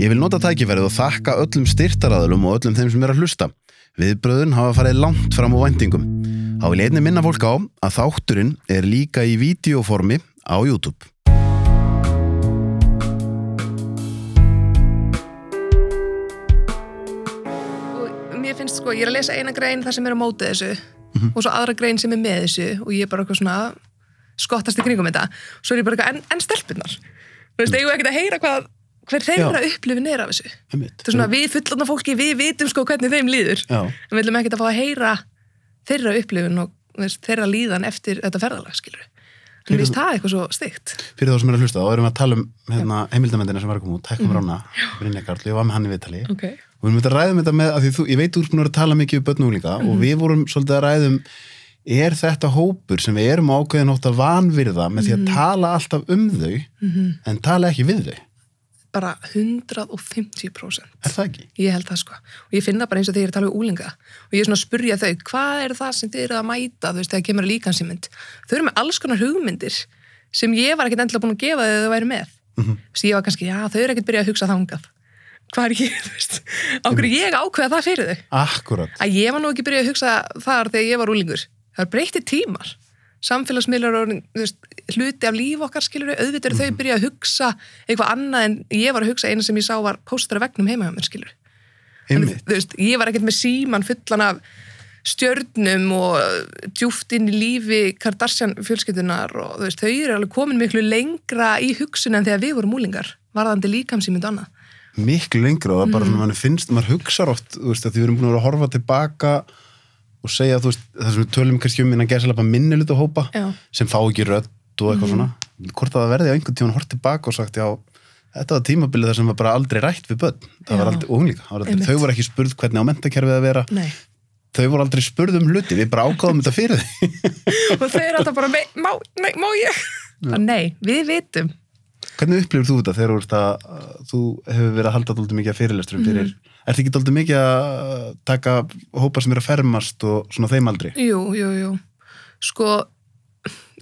Ég vil nota tækifærið og þakka öllum styrtaraðalum og öllum þeim sem er að hlusta. Viðbröðun hafa farið langt fram á vendingum. Há vil einni minna fólk á að þátturinn er líka í videoformi á YouTube. og mér finnst sko, ég er að lesa eina grein þar sem er á móti þessu og svo aðra grein sem er með þessu og ég er bara eitthvað svona skottast í kringum þetta svo er ég bara eitthvað, en, en stelpunar þú veist, eigum við ekkert að heyra hvað hver þeirra upplifin er af þessu? Einmitt. þetta er svona, við fullorna fólki, við vitum sko hvernig þeim líður. Já. en við viljum ekkert að fá að heyra þeirra upplifin og veist, þeirra líðan eftir þetta ferðalag, skilur en við það eitthvað svo stygt Fyrir þá sem er að hlusta, þá erum við að tala um hérna, heimildamendina sem var að koma út, Tækkum Rána, Brynja Karl, ég var með hann í viðtali. okay. Og við erum að ræðum þetta með, þú, ég veit búin að tala mikið um börn og líka og við vorum svolítið að ræðum, er þetta hópur sem við erum ákveðin átt að vanvirða með því að tala alltaf um þau en tala ekki við þau? Bara 150% Er það ekki? Ég held það sko. Og ég finna bara eins og þegar ég er að tala um úlinga. Og ég er svona að spurja þau, hvað er það sem þið eru að mæta, þú veist, þegar kemur líkansýmynd. Þau eru með alls konar hugmyndir sem ég var ekkert endilega búin að gefa þegar þau væri með. Mm -hmm. ég var kannski, já, þau eru ekkert byrjað að hugsa þangað. Hvað er ég, þú veist, ákveður ég ákveða það fyrir þau? Akkurat. Að ég var nú ekki byrjað að hugsa þar þegar ég var úlingur. Það er breytið tímar. Samfélagsmiðlar og hluti af líf okkar skilur auðvitað eru þau byrjað að hugsa eitthvað annað en ég var að hugsa eina sem ég sá var póstara vegnum heima hjá mér skilur þú veist, ég var ekkert með síman fullan af stjörnum og djúft inn í lífi Kardashian fjölskyldunar og veist, þau eru alveg komin miklu lengra í hugsun en þegar við vorum múlingar varðandi líkamsýmynd og annað. Miklu lengra og það er bara svona, mann finnst, maður hugsar oft, þú veist, að því við erum búin að vera að horfa tilbaka og segja, þú veist, það sem við tölum kannski um innan gerðslega minniluta hópa Já. sem fá ekki rödd og eitthvað svona. Hvort að það verði á einhvern tíman hort tilbaka og sagt, já, þetta var tímabilið þar sem var bara aldrei rætt við börn. Það var aldrei, unglíka, þau voru ekki spurð hvernig á mentakerfið að vera. Nei. Þau voru aldrei spurð um hluti, við bara ákváðum þetta fyrir þau. og þau eru alltaf bara, "Mei- má, nei, má ég nei, við vitum Hvernig upplifir þú þetta þegar þú, þú hefur verið að halda dóldi mikið að fyrirlesturum fyrir, mm. Er þetta ekki dóldi mikið að taka hópa sem eru að fermast og svona þeim aldrei? jú, jú, jú. Sko,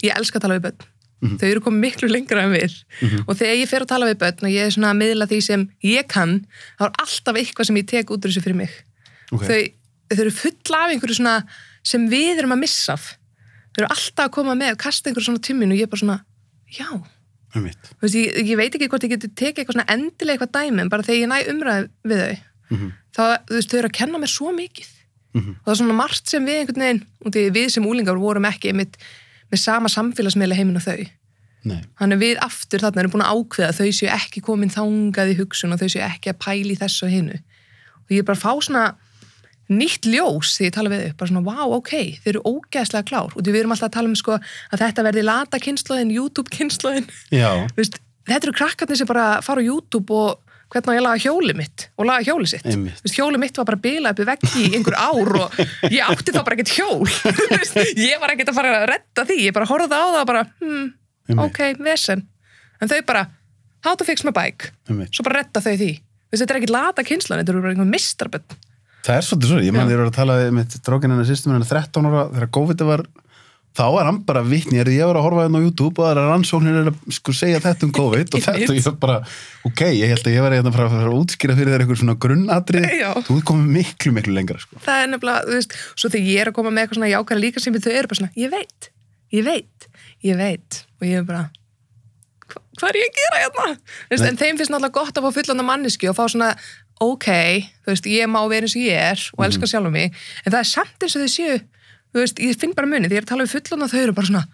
ég elska að tala við börn. Þau eru komið miklu lengra en við. Og þegar ég fer að tala við börn og ég er svona að miðla því sem ég kann þá er alltaf eitthvað sem ég tek út úr þessu fyrir mig. Ok. þau, þau eru full af einhverju svona sem við erum að missa af. Þau eru alltaf að koma með og kasta einhverju svona tímin og ég er bara svona, já. Um mitt. Þú veist, ég, ég veit ekki hvort ég geti tekið eitthvað svona endilega eitthvað dæmi en bara þegar ég næ umræði við þau Mhm. þá, þú veist, þau eru að kenna mér svo mikið Mhm. og það er svona margt sem við einhvern veginn og því við sem úlingar vorum ekki með, með sama samfélagsmiðla heiminn og þau Nei. þannig við aftur þarna erum búin að ákveða þau séu ekki komin þangað í hugsun og þau séu ekki að pæli þessu og hinu og ég er bara að fá svona nýtt ljós því ég tala við þau, bara svona, wow, ok, þeir eru ógeðslega klár og við erum alltaf að tala um sko að þetta verði lata kynnslóðin, YouTube kynnslóðin þetta eru krakkarnir sem bara fara á YouTube og hvernig á ég laga hjóli mitt og laga hjóli sitt. Vist, hjóli mitt var bara bilað upp í veggi í einhver ár og ég átti þá bara ekkert hjól. Ég var ekkert að fara að redda því. Ég bara horfði á það og bara hmm, ok, vesen. En þau bara, how to fix my bike. Svo bara redda þau því. Vist, þetta er ekkert lata kynslan, þetta eru bara einhver mistarbönn Það er svolítið svo, ég man Já. þér voru að tala með drókin hennar sýstum hennar 13 ára þegar COVID var, þá er hann bara vitni, er ég var að horfa hérna á YouTube og það er rannsóknir er að sko segja þetta um COVID og þetta og ég bara, ok, ég held að ég var hérna að fara að útskýra fyrir þér eitthvað svona grunnatri, Já. þú ert komið miklu, miklu lengra sko. það er nefnilega, þú veist, svo þegar ég er að koma með eitthvað svona jákvæða líka sem þau eru bara svona, ég veit, ég veit, ég veit. Og ég er bara, hva, hvað er ég að gera hérna? Veist, en þeim finnst náttúrulega gott að fá fullanda manneski og fá svona, ok, þú veist, ég má vera eins og ég er og elska sjálfum mig, en það er samt eins og þau séu, þú veist, ég finn bara munið, því ég er að tala við fullanda þau eru bara svona,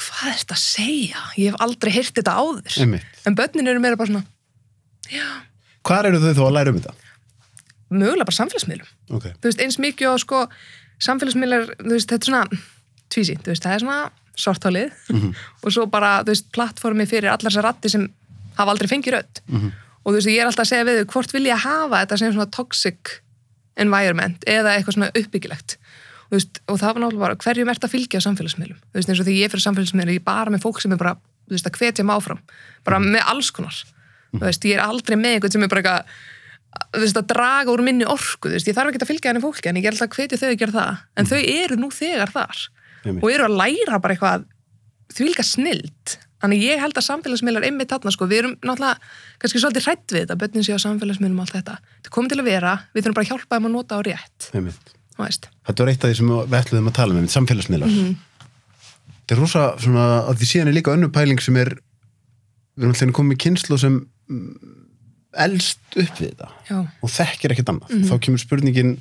hvað er þetta að segja? Ég hef aldrei heyrt þetta áður. Einmitt. En börnin eru meira bara svona, Hvar eru þau þó að læra um þetta? mögulega bara samfélagsmiðlum. Ok, þú veist, eins mikið og sko samfélagsmiðlar, þú veist, þetta er svona tvísýnt, þú veist, það er svona sortálið og svo bara, þú veist, plattformi fyrir allar þessar ratti sem hafa aldrei fengið rödd og þú veist, ég er alltaf að segja við þau hvort vil ég hafa þetta sem svona toxic environment eða eitthvað svona uppbyggilegt veist, og það var náttúrulega bara hverjum ert að fylgja samfélagsmiðlum, þú veist, eins og því ég fyrir samfélagsmiðlum ég er bara með fólk sem er bara, þú veist, að hvetja mig áfram. Bara með alls konar. Þú veist, ég er aldrei með einhvern sem er bara eitthvað þú veist, að draga úr minni orku þú veist, ég þarf ekki að fylgja henni fólki en ég er alltaf að hvetja þau að gera það. En þau eru nú þegar þar. Einmitt. og eru að læra bara eitthvað því líka snild. Þannig ég held að samfélagsmiðlar einmitt þarna sko, við erum náttúrulega kannski svolítið hrætt við þetta börnin séu á samfélagsmiðlum og allt þetta. Þetta komið til að vera, við þurfum bara að hjálpa þeim að nota á rétt. Einmitt. Þetta var eitt af því sem við ætluðum að tala um, samfélagsmiðlar. Mhm. Þetta er rosa svona, að því síðan er líka önnur pæling sem er, við erum alltaf komið í kynslu sem mm, elst upp við þetta já, og þekkir ekkert annað. Mhm. Þá kemur spurningin,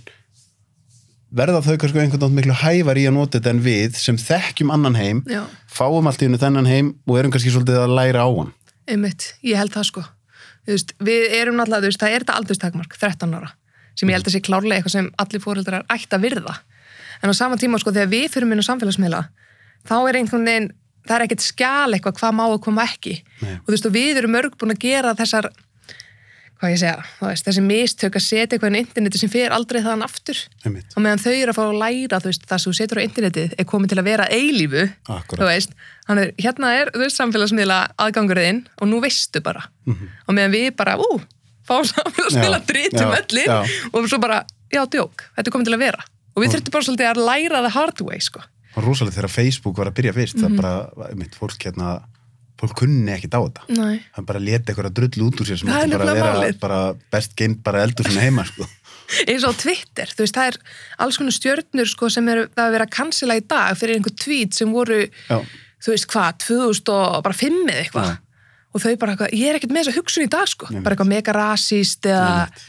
verða þau kannski einhvern veginn miklu hævar í að nota þetta en við sem þekkjum annan heim, já, fáum allt í hennu þennan heim og erum kannski svolítið að læra á hann. einmitt, ég held það sko veist, við erum náttúrulega, það er þetta aldurstakmark 13 ára, sem ég held að sé klárlega eitthvað sem allir fóreldrar ætti að virða en á sama tíma sko, þegar við fyrir minn á samfélagsmiðla, þá er einhvern veginn það er ekkert skjal eitthvað hvað má og hvað má ekki Nei. og þú veist, og við erum mörg búin að gera þessar hvað ég segja, veist, þessi mistök að setja eitthvað inn á interneti sem fer aldrei þaðan aftur Einmitt. og meðan þau eru að fá að læra þú veist, það sem þú setur á internetið er komið til að vera eilífu Akkúrat. þú veist, þannig hérna er þú veist, samfélagsmiðla aðgangurinn og nú veistu bara og meðan við bara, ú, fá samfélagsmiðla Já, dritum já, öllin já. og svo bara, já, djók, þetta er komið til að vera og við þurftum bara svolítið að læra það hard way sko. Það var rosalega þegar Facebook var að byrja fyrst, Mhm. það bara, einmitt, fólk hérna, fólk kunni ekkert á þetta. Nei. hann bara leti eitthvað drull út úr sér sem Það er átti bara að vera málið. bara best geimt bara eldur svona heima sko. eins og Twitter, þú veist, það er alls konar stjörnur sko, sem eru, það er verið að cancela í dag fyrir einhver tweet sem voru Já. þú veist hvað, 2005 eða eitthvað. Og þau bara eitthvað, ég er ekkert með þess að hugsun í dag sko, Einmitt. bara eitthvað mega rasíst eða Einmitt.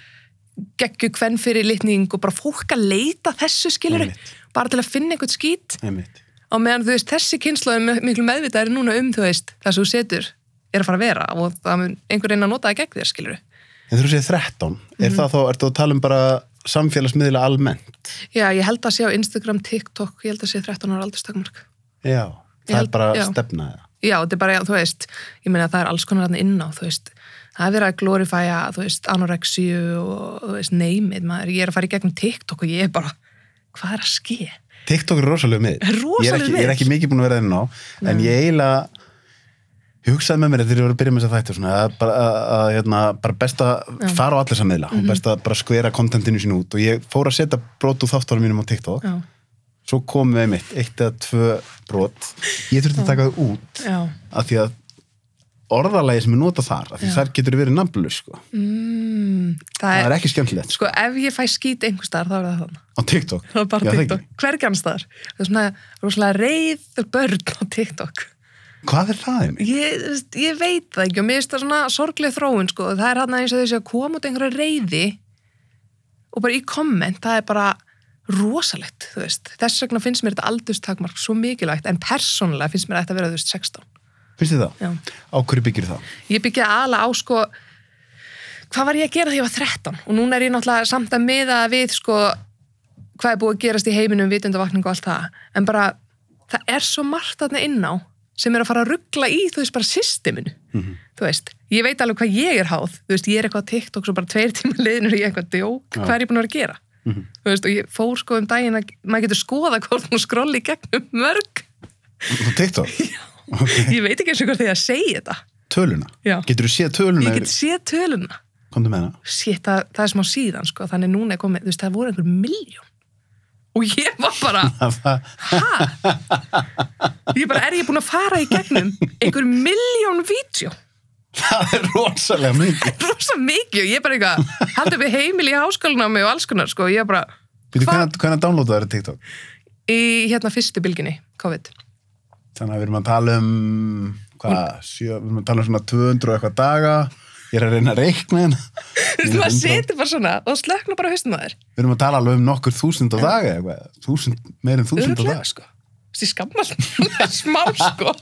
geggju kvenn fyrir litning og bara fólk að leita þessu skilur bara til að finna einhvern skít Einmitt. og meðan þú veist, þessi kynslu er miklu meðvitað er núna um, þú veist, það sem þú setur er að fara að vera og það mun einhver reyna að nota það gegn þér, skilur en þú segir 13, Mhm. er það þá, ertu að tala um bara samfélagsmiðla almennt Já, ég held að sé á Instagram, TikTok, ég held að sé 13 ára aldurstakmark já, það held- er bara já. stefna eða? Já, þetta er bara, þú veist, ég meina það er alls konar inn á, þú veist, það er verið að glorifæja, þú veist, anorexíu og, þú veist, neymið, maður, ég er að fara í gegnum TikTok og ég er bara, hvað er að ske? TikTok er rosalega mið Er rosalegur ég, er ekki- mikið búin að vera inn á en Nei. ég eiginlega hugsaði með mér þegar ég var að byrja með þess að þætti svona, að, bara, að, hérna, bara best að Já. Fara á allir sammiðla og best að bara skvera kontentinu sín út. Og ég fór að setja brot úr þáttárum mínum á TikTok. Já, svo komum við mitt, eitt eða tvö brot ég þurfti að taka þau út já, af því að orðalagi sem er notað þar, af því Já. þar getur verið nafnlu sko. mm, það það er, er ekki skemmtilegt sko. sko, ef ég fæ skít einhver staðar, þá er það þannig. á TikTok Það það TikTok, hvergjans staðar. Það er svona rosalega reyð börn á TikTok. hvað er það? Ég, ég veit það ekki og mér finnst það svona sorglega þróun sko. það er hann eins og þessi að koma út einhverja reyði og bara í komment það er bara rosalegt þú veist. þess vegna finnst mér þetta aldurstakmark svo mikilvægt en persónulega finnst mér að þetta vera þú veist 16 finnst þið það? Já. á hverju byggir það? ég byggja aðla á sko hvað var ég að gera þegar ég var 13 og núna er ég náttúrulega samt að miða við sko hvað er búið að gerast í heiminum, vitundavakning og allt það, en bara það er svo margt þarna inn á sem er að fara að ruggla í, þú veist, bara systeminu Mhm. þú veist, ég veit alveg hvað ég er háð þú veist, ég er eitthvað á TikTok svo bara tveir tíma liðinur í eitthvað djók, hvað er ég búin að vera að gera Mhm. þú veist, og ég fór sko um daginn að maður getur skoða hvort hún skrolli gegnum mörg, Þú TikTok? Ok. ég veit ekki eins og hvað því að segja þetta Töluna? Já. Getur þú séð töluna? ég get séð töluna Komdu með hana. Shit, það, það er smá síðan sko, þannig núna er komið, þú veist, það voru einhver miljón og ég var bara Það- hæ? Ég bara, er ég búin að fara í gegnum einhver miljón vídeo Það er rosalega mikið. rosa mikið og ég bara eitthvað haldið við heimil í háskólanámi og alls konar sko, ég bara, Býtu, Hva? hvernig, hvernig downloadaðu þetta TikTok? í hérna fyrstu bylginni COVID, Þannig að við erum að tala um, hvað, sjö, við erum að tala um svona 200 og eitthvað daga. Ég er að reyna að reikna hérna. þú veist, maður setur bara svona og slöknar bara haustum að þér Við erum að tala alveg um nokkur þúsund á dag eða eitthvað. Þúsund, meir en þúsund á Örugglega, dag. sko. Veist, ég skammast smá sko.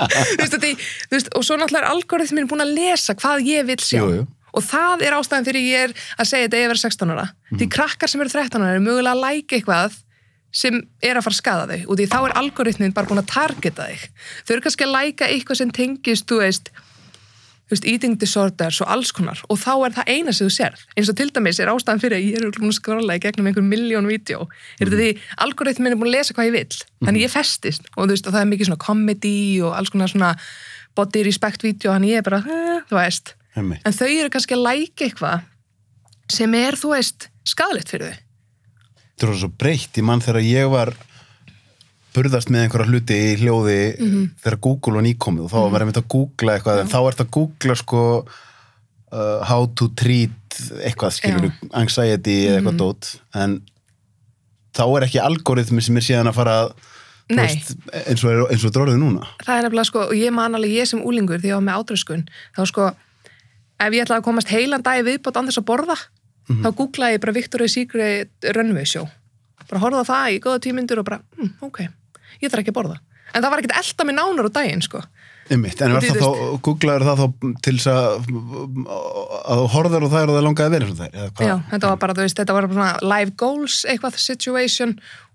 Þú veist, þetta, í- þú veist, og svo náttúrulega er algoritmin búin að lesa hvað ég vil sjá. Jú, jú. og það er ástæðan fyrir ég er að segja þetta ég er 16 ára. Því krakkar sem eru 13 ára er mögulega að læka eitthvað sem er að fara að skada þau. Og því þá er algoritmin bara búin að targeta þig. Þau eru kannski að læka eitthvað sem tengist þú veist, veist, eating disorders og alls konar. Og þá er það eina sem þú sér eins og til dæmis er ástæðan fyrir að ég er að skrolla í gegnum einhver miljón vídeo. Er þetta því algoritmin er búin að lesa hvað ég vil þannig ég festist. Og þú veist og það er mikið svona comedy og alls konar svona body respect vídeo. Þannig ég er bara, eh, þú veist. Hemmi. en þau eru kannski að læka eitthvað sem er, þú veist, skadalegt fyrir þau. Þetta er svo breytt. Í mann þegar ég var burðast með einhverja hluti í hljóði Mhm. þegar Google var nýkomið og þá var einmitt að googla eitthvað en þá ert að googla sko uh, how to treat eitthvað skilur, anxiety eða Mhm. eitthvað dót. En þá er ekki algoritmi sem er síðan að fara að, veist, eins og, og dróðið núna. Það er nefnilega sko, og ég man alveg ég sem úlingur því ég var með átröskun, þá sko ef ég ætlaði að komast heilan dag viðbót án þess að borða, þá googlaði ég bara Victoria's Secret Runway Show. Bara horfða á það í góða tímyndur og bara hm, ok, ég þarf ekki að borða. En það var ekkert elda mig nánar á daginn sko. Einmitt, en Þú það þá, googlaður það þá til þess að að þú horfður og það er og það langaði það eða hvað? Já, þetta var bara, þú veist, þetta var bara live goals eitthvað situation.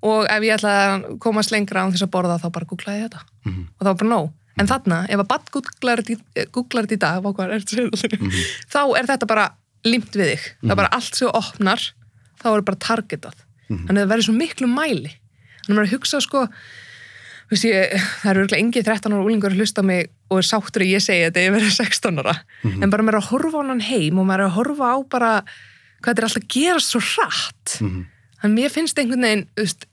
Og ef ég ætlaði að komast lengra án þess að borða þá bara googlaði þetta. Og það var bara nóg. En þarna, ef að badd googlar þetta- í dag, hvað er þetta að segja þá er þetta bara limt við þig. Það er bara allt sem opnar þá er bara targetað. Þannig að það verður svo miklu mæli. Þannig að maður hugsa sko veist ég, það eru örgulega engi 13 ára úlingur að hlusta á mig og er sáttur að ég segi þetta ef ég verið 16 ára. En bara maður er að horfa á hann heim og maður er að horfa á bara hvað þetta er alltaf að gerast svo hratt. Þannig mér finnst einhvern veginn veist,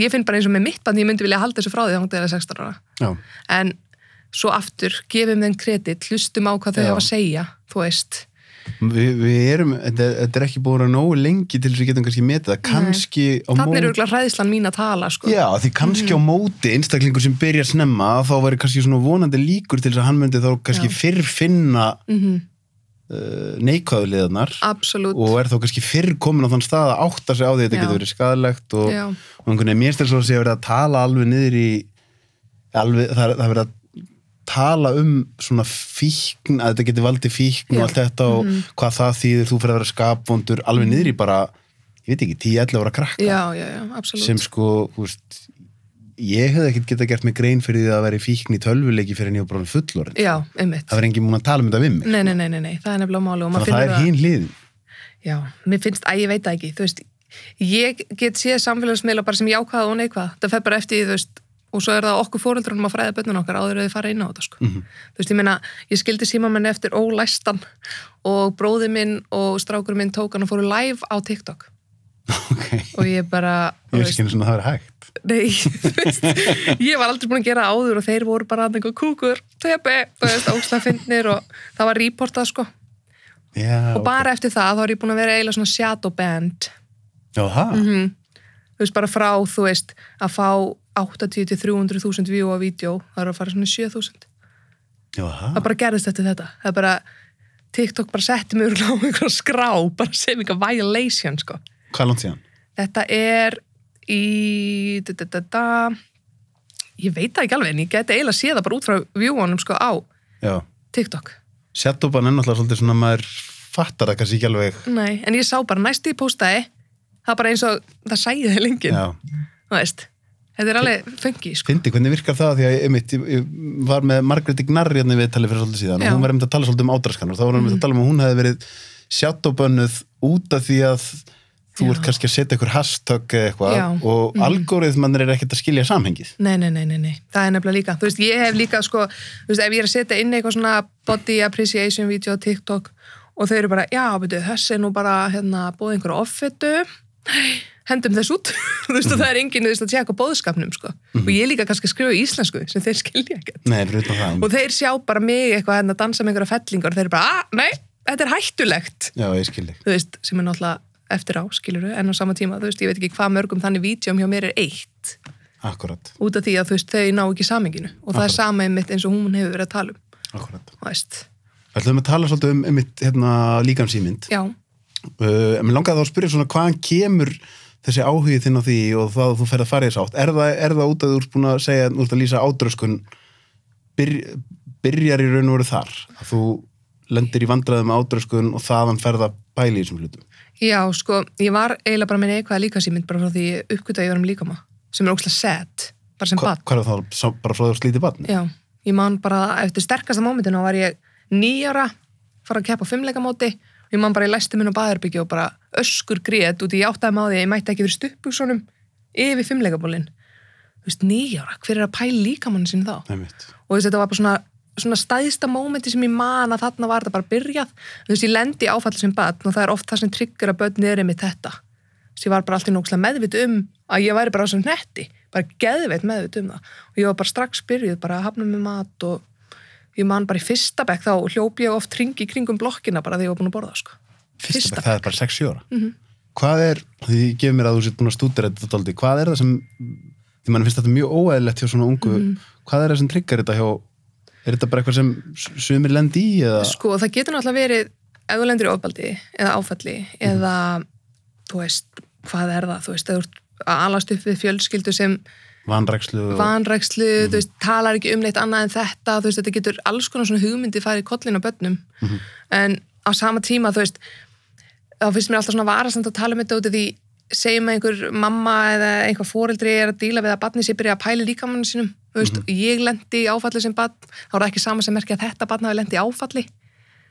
ég finn bara eins og með mitt að ég myndi vilja halda þessu frá því þá þetta er 16 ára. Já. en svo aftur, gefum þeim kredit hlustum á hvað þau Já. hafa að segja þú veist, Vi, við erum, þetta, þetta er ekki búin að nógu lengi til þess að við getum kannski metið það kannski á þannig er móti örgulega hræðislan mín að tala sko. Já, því kannski á móti einstaklingur sem byrjar snemma þá væri kannski svona vonandi líkur til þess að hann myndi þá kannski Já. fyrr finna mm uh, neikvæðu liðarnar absolutt og er þá kannski fyrr komin á þann stað að átta sig á því að þetta Já. getur verið skadalegt og, og einhvern veginn mér stæður svo að sé að verið að tala alveg niður í alveg, það það er verið að tala um svona fíkn að þetta getur valdið fíkn Já. og allt þetta og hvað það þýðir, þú fyrir að vera skapvondur alveg niður í bara, ég veit ekki 10-11 ára krakka. Já, já, já, absolutt. Sem sko, þú veist ég hefði ekkert geta gert mig grein fyrir því að vera í fíkn í tölvuleiki fyrir var bara fullorinn já, einmitt. Það var enginn múin að tala um þetta við mig. Nei, nei, nei, nei, nei, það er nefnilega máli og það er hinn hliðin. Já, mér finnst, að ég veit ekki, þú veist, ég get séð samfélagsmiðla bara sem jákvæða og neikvæða, það fer bara eftir, því, þú veist, og svo er það okkur fóreldrunum að fræða bönnun okkar áður að þið fara inn á þetta, sko. Þú veist, ég meina, ég skildi síma menn eftir ólæstan og bróði minn og strákur minn tók hann og fóru live á TikTok okay. og ég bara, ég veist ekki eins og það er hægt nei, þú veist, ég var aldrei búin að gera áður og þeir voru bara einhver kúkur, tepi, þú veist, óslega finnir og það var reportað, sko. Já, Og bara eftir það, þá er ég búin að vera eiginlega svona shadow band Já, það? mm þú veist bara frá þú veist að fá 80 til 300.000 view á vídeo, það er að fara svona 7.000 Já, það? bara gerðist eftir þetta. Það er bara, TikTok bara setti mig örugglega á einhverja skrá, bara sem einhver violation sko, Hvað langt síðan? þetta er í da, da, da, ég veit það ekki alveg en ég geti eiginlega séð það bara út frá viewunum sko á Já, TikTok. Shadowban er náttúrulega svolítið svona maður fattar það kannski ekki alveg. Nei, en ég sá bara næst í postaði það bara eins og það sæði þig lengin Já. þú veist, þetta er alveg fengi sko. Fyndi, hvernig virkar það því að einmitt, ég, var með Margreti Gnarri hérna við tali fyrir svolítið síðan Já. Mhm. og hún var einmitt að tala svolítið um ádraskan og þá var einmitt að tala um að hún hefði verið shadowbönnuð út af því að þú Já. ert kannski að setja einhver hashtag eða eitthvað og mm algoritmann er ekkert að skilja samhengið. nei, nei, nei, nei, nei, það er nefnilega líka þú veist, ég hef líka sko, þú veist, ef ég er að setja inn eitthvað svona body appreciation video á TikTok og þau eru bara, já, betur, þessi nú bara hérna, bóð einhverju offetu hendum þess út. Þú veist, og það er enginn, að tjekka bóðskapnum sko. og ég líka kannski að skrifa í íslensku sem þeir skilja ekkert. Nei, og þeir sjá bara mig eitthvað hérna að dansa með einhverja fellingar og þeir bara, að, nei, þetta er hættulegt. Já, þú veist, sem er náttúrulega eftir á, skilur en á sama tíma, þú veist, ég veit ekki hvað mörgum þannig vídjum hjá mér er eitt. Akkurat, út af því að þú veist, þau ná ekki samenginu og það er sama einmitt eins og hún hefur verið að tala um akkurat. þú veist, Þessi áhugið þinn á því og það að þú ferð að fara í þess átt. Er það, er það út að þú ert búin að segja, þú ert að lýsa ádröskun byr, byrjar í raun og veru þar? Að þú lendir í vandræðum með ádröskun og þaðan ferð að bæli í þessum hlutum? já, sko ég var eiginlega bara með neikvæða líkasýmynd bara frá því ég uppgöta að ég var um líkama sem er ógslag sad, bara sem Hva, bad hvað er það þá? Bara frá því að slíti batni? já, ég man bara, eftir sterkasta mómentinu var ég nýjara fara að keppa á fimmleikamóti og ég man bara í læstu minn og baðherbyggju og bara öskur grét út í með á því að ég mætti ekki fyrir stuppbuksunum yfir fimmleikabólin þú veist, nýjara, hver er að pæla líkamann sinni þá? Mitt. og þú veist, þetta var bara svona, svona stæðsta mómenti sem ég man að þarna var þetta bara byrjað. Þú veist, ég lendi í áfalli sem batn og það er oft það sem tryggur að börn er einmitt þetta. Þú veist, ég var bara alltaf nógslega meðvit um að ég væri bara á sem netti bara geðveit meðvit um það. Og ég var bara strax byrjuð bara að hafna með mat og ég man bara í fyrsta bekk þá hljóp ég oft ringi kringum blokkina bara því ég var búin að borða sko. Fyrsta, bekk, það er bara 6 ára. Mhm. Hvað er, því ég gef mér að þú sétt búin að stúdira þetta dálítið, hvað er það sem, því mann finnst þetta mjög óæðilegt hjá svona ungu, Mhm. hvað er það sem tryggar þetta hjá, er þetta bara eitthvað sem sumir lendi í eða? sko, það getur náttúrulega verið ef þú lendur í ofbaldi eða áfalli eða, þú veist hvað er það, þú veist, að alast upp við fjölskyldu sem vanrækslu vanrækslu, þú veist, talar ekki um neitt annað en þetta, þú veist, þetta getur alls konar svona hugmyndi farið kollin á börnum en á sama tíma, þú veist þá finnst mér alltaf svona varasamt að tala um þetta út af því segjum að einhver mamma eða einhver foreldri er að díla við að barni sér byrja að pæla líkamannu sínum, veist, ég lendi áfalli sem barn, þá er það ekki sama sem merkja að þetta barn hafi lendi áfalli,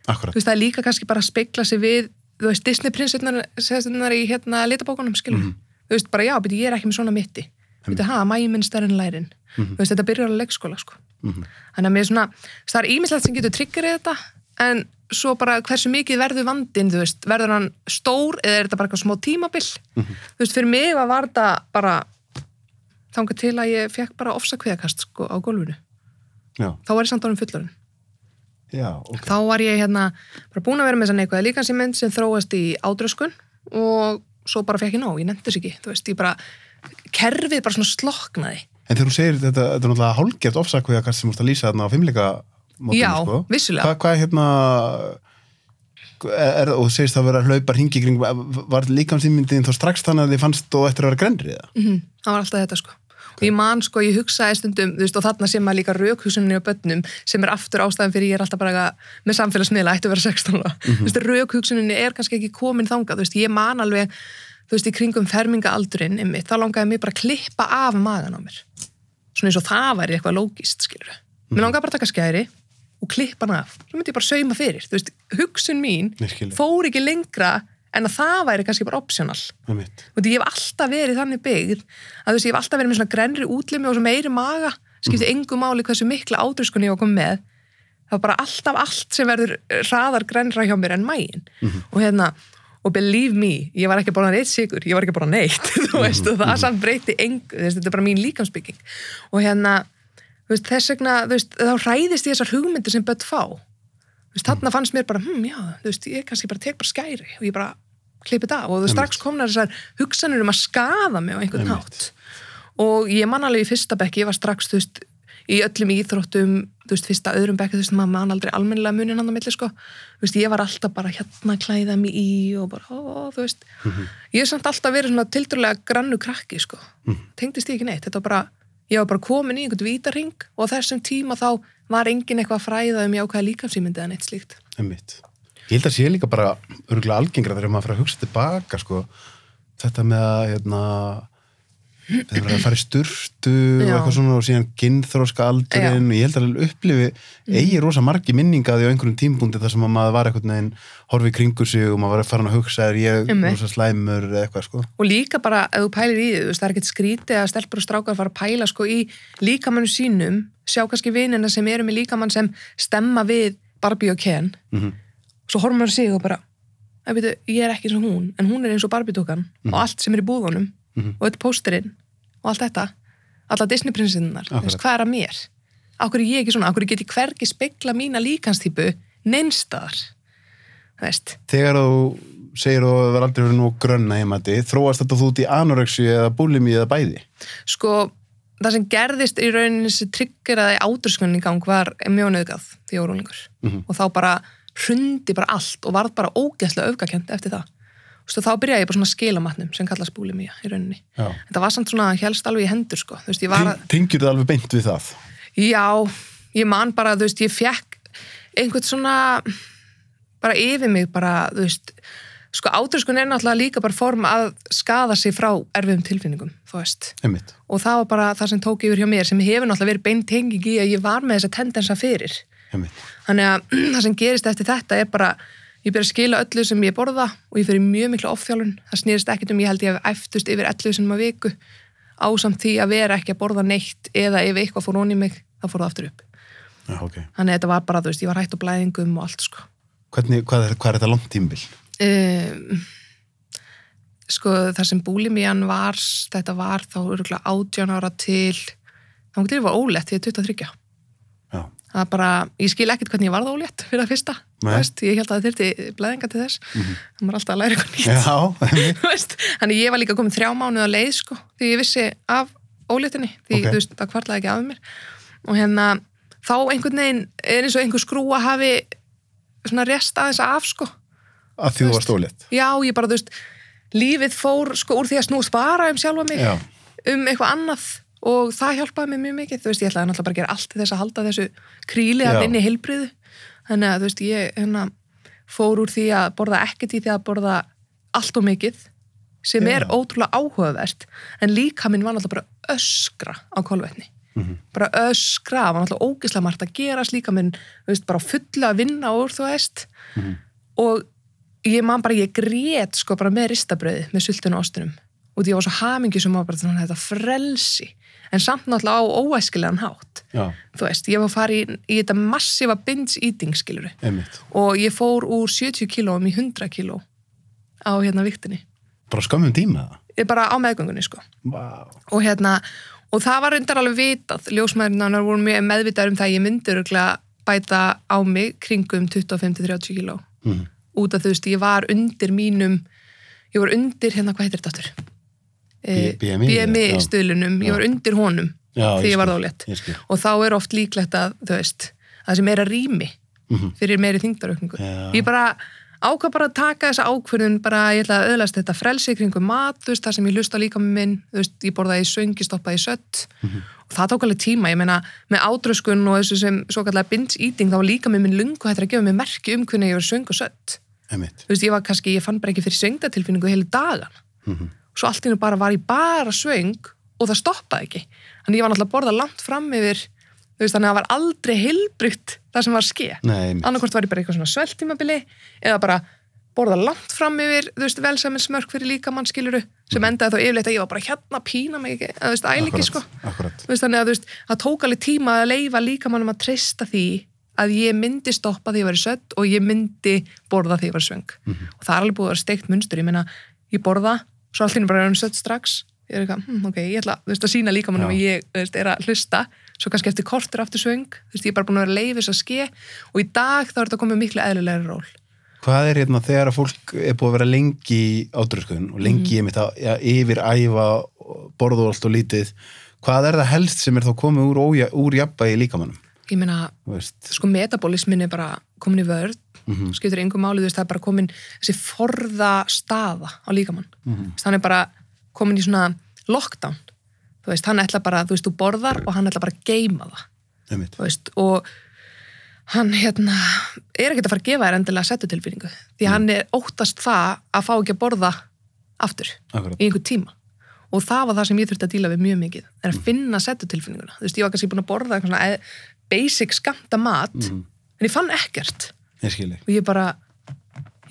veist, það er líka kannski bara að speikla sig við, þú veist, Disney prinsessunar í hérna litabókunum, þú veist, bara já, beti, ég er ekki með svona mitti. Mæði minn stærri en lærin? Þú veist, þetta byrjar á leikskóla, sko. Mhm. þannig að mér er svona, það er ímislegt sem getur triggerið þetta, en svo bara hversu mikið verður vandinn, þú veist verður hann stór eða er þetta bara eitthvað smá tímabil? Þú veist, fyrir mig var, þetta bara þangað til að ég fekk bara ofsa kveðakast sko á gólfinu, já, þá var ég samt orðin fullorinn já, ok. þá var ég hérna bara búin að vera með þessa neikvæða líkansýmynd sem þróast í ádröskun og svo bara fekk ég nóg, ég nefndi þess ekki þú veist, ég bara, kerfið bara svona sloknaði En þegar þú segir þetta, þetta er náttúrulega hálgert ofsakveðakast sem þú ert að lýsa þarna á fimmleika Já, vissulega. Hvað, hvað hérna, er, og þú segist að vera að hlaupa hringi kring, var líkamsýmyndin þá strax þannig að þið fannst og eftir að vera grenrið það? mm það var alltaf þetta sko. Og ég man sko, ég hugsaði stundum þú veist, og þarna sem maður líka raukhugsuninni á börnum sem er aftur ástæðan fyrir ég er alltaf bara með samfélagsmiðla, ætti að vera 16 ára. Þú veist, raukhugsuninni er kannski ekki komin þangað þú veist, ég man alveg, þú veist, í kringum fermingaaldurinn einmitt, þá langaði mér bara að klippa af magan á mér. Svona eins og það væri eitthvað lógist, skilur mér langaði bara að taka skæri og klippa hann af. Svo myndi ég bara sauma fyrir, þú veist, hugsun mín þig. fór ekki lengra en að það væri kannski bara optional. Og því ég hef alltaf verið þannig byggð að þú veist, ég hef alltaf verið með svona grenri útlimi og svo meiri maga, skipti engu máli hversu mikla ádröskun ég var komið með. Það var bara alltaf allt sem verður hraðar grenra hjá mér en mægin og hérna, og believe me ég var ekki borða neitt sigur, ég var ekki borða neitt. Þú veist, og það samt breyti engu þú veist, þetta er bara mín líkamsbygging. Og hérna, þú veist, þess vegna veist, þá hræðist ég þessar hugmyndir sem börn fá. Veist, þarna fannst mér bara, hm, já, þú veist, ég kannski bara tek bara skæri og ég bara klippi þetta af og þú strax komnar þessar hugsanir um að skaða mig á einhvern hátt. Og ég man alveg í fyrsta bekk, ég var strax, þú veist, í öllum íþróttum, þú veist, fyrsta öðrum bekk, þú veist, maður man aldrei almennilega munin hann á milli, sko, þú veist, ég var alltaf bara hérna að klæða mig í og bara, ó, þú veist, ég hef samt alltaf verið svona tildurlega grannu krakki, sko, tengdist ég ekki neitt, þetta var bara, ég var bara komin í einhvern vítarring og þessum tíma þá var engin eitthvað að fræða um jákvæða líkamsýmyndi eða neitt slíkt. Einmitt. Ég held að sé líka bara örgulega algengra þegar maður fyrir að hugsa tilbaka sko. þetta með að hérna, þeir verða að fara í sturtu og Já. eitthvað svona og síðan kynþróska aldurinn og ég held að upplifi Mhm. eigi rosa margi minninga því á einhverjum tímpúndi þar sem að maður var eitthvað neginn horfið kringu sig og maður var að fara að hugsa er ég rosa slæmur eða eitthvað sko? Og líka bara, ef þú pælir í því, það er ekkert skrítið að stelpur og strákar fara að pæla sko í líkamannu sínum, sjá kannski vinina sem eru með líkamann sem stemma við Barbie og Ken, mm svo horfum maður sig og bara, ég er ekki eins og hún, en hún er eins og Barbie-dúkan og allt sem er í búðunum Mhm. og þetta pósterinn og allt þetta, alla Disney-prinsinnar, hvað er að mér? Akkur er ég ekki svona, akkur get ég hvergi spekla mína líkanstýpu veist, Þegar þú segir þú að það var aldrei verið nú grönna heimati, þróast þetta þú út í anorexi eða búlimi eða bæði? sko það sem gerðist í rauninni sem triggeraði ádurskunni í gang var mjög nöðgað því ég var rúlingur Mhm. og þá bara hrundi bara allt og varð bara ógeðslega öfgakent eftir það Veist, þá byrjaði ég bara svona skilamatnum sem kallast búlimía í rauninni Já. þetta var samt svona helst alveg í hendur sko þú veist, ég var að, Tengjur það alveg beint við það? já, ég man bara þú veist, ég fekk einhvern svona bara yfir mig bara, þú veist sko ádurskunni er náttúrulega líka bara form að skada sig frá erfiðum tilfinningum þú veist Einmitt. og það var bara það sem tók yfir hjá mér sem hefur náttúrulega verið beint tenging í að ég var með þessa tendensa fyrir Einmitt. þannig að það sem gerist eftir þetta er bara ég byrja að skila öllu sem ég borða og ég fyrir mjög miklu ofþjálun það snýrist ekkert um ég held ég hef æftust yfir 11 sem að viku ásamt því að vera ekki að borða neitt eða ef eitthvað fór onni mig þá fór það aftur upp Já, ok. þannig að þetta var bara, þú veist, ég var hægt á blæðingum og allt sko Hvernig, hvað, er, hvað er þetta langt tímbil? um, sko það sem búlimían var þetta var þá örgulega 18 ára til þá getur ég var ólétt því að 23 Já. Það bara, ég skil ekkert hvernig ég varð ólétt fyrir að fyrsta, veist, ég held að það þyrfti blæðinga til þess, það var alltaf að læra eitthvað nýtt. Þannig ég var líka komin þrjá mánuð að leið sko, því ég vissi af óléttinni því Ok. þú veist, það kvarlaði ekki af mér. Og hérna, þá einhvern veginn er eins og einhver skrúa hafi svona rest aðeins af sko. Að því þú Þú varst ólétt. já, ég bara, þú veist, lífið fór sko úr því að snúst bara um sjálfa mig Já. um eitthvað annað og það hjálpaði mér mjög mikið, þú veist, ég ætlaði náttúrulega bara að gera allt til þess að halda þessu kríli að Já. inni heilbriðu, þannig að þú veist, ég hérna, fór úr því að borða ekkert í því að borða allt og mikið sem er Já. ótrúlega áhugavert en líka minn var náttúrulega bara öskra á kolvetni Mhm. bara öskra, var náttúrulega ógislega margt að gerast líka minn, þú veist, bara fulla að vinna úr, þú veist Mhm. og ég man bara, ég grét sko bara með ristabröði, með sultun og ostunum og því ég var svo hamingi sem var bara þetta frelsi, en samt náttúrulega á óæskilegan hátt, Já, þú veist ég var að fara í, í þetta massífa binge eating skiluru, og ég fór úr 70 kílóum í 100 kíló á hérna viktinni, Bara skömmum tíma það. bara á meðgöngunni sko Vá. og hérna, og það var undar alveg vitað, ljósmaðurinn voru mjög meðvitað um það að ég myndi örgulega bæta á mig kringum 25-30 kíló Mhm. út af þú veist, ég var undir mínum ég var undir, hérna, hvað heitir þetta aftur? Eh, BMI, já. BMI stuðlunum, Já. ég var undir honum Já, þegar ég var skil. og þá er oft líklegt að, veist það sem er að rými Mhm. fyrir meiri þingdaraukningu ég bara ákvað bara að taka þessa ákvörðun bara ég ætla að öðlast þetta frelsi kringum mat, þú veist, það sem ég hlusta líka með minn þú veist, ég borðaði í söng, ég stoppaði í sött Mhm. og það tók alveg tíma, ég meina með átröskun og þessu sem svo kallega binge eating, þá líka með minn lungu hættir að gefa mér merki um hvernig ég var söng og sött þú veist, ég var kannski, ég fann bara ekki fyrir söngdatilfinningu heilu dagan Mhm. Svo allt í hennu bara var ég bara svöng og það stoppaði ekki. Þannig ég var náttúrulega að borða langt fram yfir veist, þannig að það var aldrei heilbrygt það sem var að ske annarkvort var ég bara eitthvað svona sveltímabili eða bara borða langt fram yfir velsamin smörk fyrir líkamann skiluru sem endaði þá yfirleitt að ég var bara hérna að pína mig ekki, eða þú veist, æl ekki sko. veist, þannig að þú veist, það tók alveg tíma að leifa líkamannum að treysta því að ég myndi stoppa því ég var í sött og ég myndi borða því ég var svöng. Mhm. og það er alveg búið að vera steikt munstur ég meina, ég borða, svo allt henni bara hann sött strax ég er eitthvað, hm, ok, ég ætla þú veist, að sína líkamannum Já. að ég veist, er að hlusta svo kannski eftir kortur aftur svöng þú veist, ég er bara búin að vera leifis að ske og í dag þá er þetta komið miklu eðlilegri ról Hvað er hérna þegar að fólk er búið að vera lengi í ádröskun og lengi mm. að ja, yfir æfa borðu allt og lítið hvað er það helst sem er þá komið úr, úr jafnbæði líkamannum? ég meina, sko metabolismin er bara komin í vörð Mhm. skiptir engum máli, þú veist, það er bara komin þessi forða staða á líkamann. Mhm. hann er bara komin í svona lockdown, þú veist, hann ætla bara þú veist, þú borðar og hann ætla bara að geima það. Þú veist, og hann hérna er ekkert að fara að gefa þér endilega settutilfinningu, því hann er óttast það að fá ekki að borða aftur Akkurat. í einhver tíma. Og það var það sem ég þurfti að díla við mjög mikið er að finna settutilfinninguna þú veist, ég var kannski búin að borða eitthvað svona eh, basic skamta mat Mhm. en ég fann ekkert Ég skilji. og ég bara,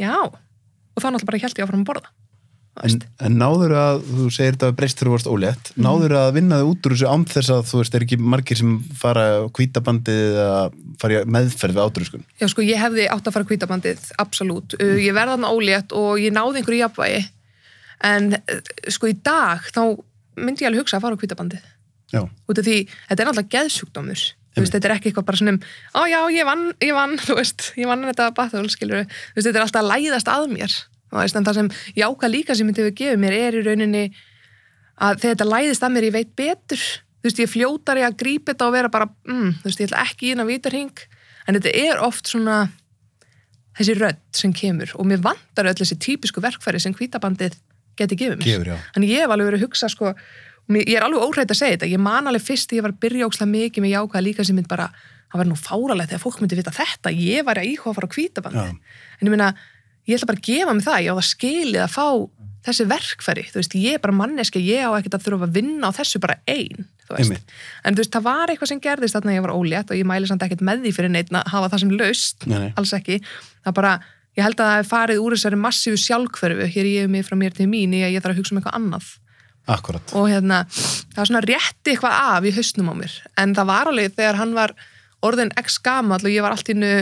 já og þá náttúrulega bara held ég áfram að borða En, en náður að, þú segir þetta breyst þegar þú varst ólétt, náður að vinna þig út úr þessu án þess að þú veist, er ekki margir sem fara kvítabandið eða fara meðferð við átrúskun. Já, sko, ég hefði átt að fara kvítabandið, absolutt. Uh, ég verða þarna ólétt og ég náði einhverju jafnvægi. En, uh, sko, í dag, þá myndi ég alveg hugsa að fara kvítabandið. Já. Út af því, þetta er náttúrulega geðsjúkdómur. Veist, þetta er ekki eitthvað bara svona um, á já, ég vann, ég vann, þú veist, ég vann þetta bathul, skilur veist, þetta er alltaf að læðast að mér. Veist, það sem jáka líka sem myndi við gefið mér er í rauninni að þegar þetta læðist að mér, ég veit betur. Þú veist, ég fljótar ég að grípa þetta og vera bara, mm, þú veist, ég ætla ekki í hérna vítarhing. En þetta er oft svona þessi rödd sem kemur og mér vantar öll þessi típisku verkfæri sem hvítabandið geti gefið mér. Gefur. En ég hef alveg verið að hugsa, sko, mér- ég er alveg óhrætt að segja þetta, ég man alveg fyrst þegar ég var að byrja ókslega mikið með jákvæða líka sem mynd bara, það var nú fáralegt þegar fólk myndi vita þetta, ég var að íhuga að fara á hvítabandið. Já. En ég meina, ég ætla bara að gefa mig það, ég á það skilið að fá þessi verkfæri, þú veist, ég er bara manneski, ég á ekkert að þurfa að vinna á þessu bara ein, þú veist. Einmitt. En þú veist, það var eitthvað sem gerðist þarna ég var ólétt og ég mæli samt ekkert með því fyrir neitt að hafa það sem laust, Nei, nei. alls ekki. Það bara, ég held að það hef farið úr þessari massífu sjálfhverfu, hér ég hef mig frá mér til mín að ég þarf að hugsa um eitthvað annað. Akkurat. Og hérna, það var svona rétti eitthvað af í hausnum á mér. En það var alveg þegar hann var orðin x gamall og ég var allt í nu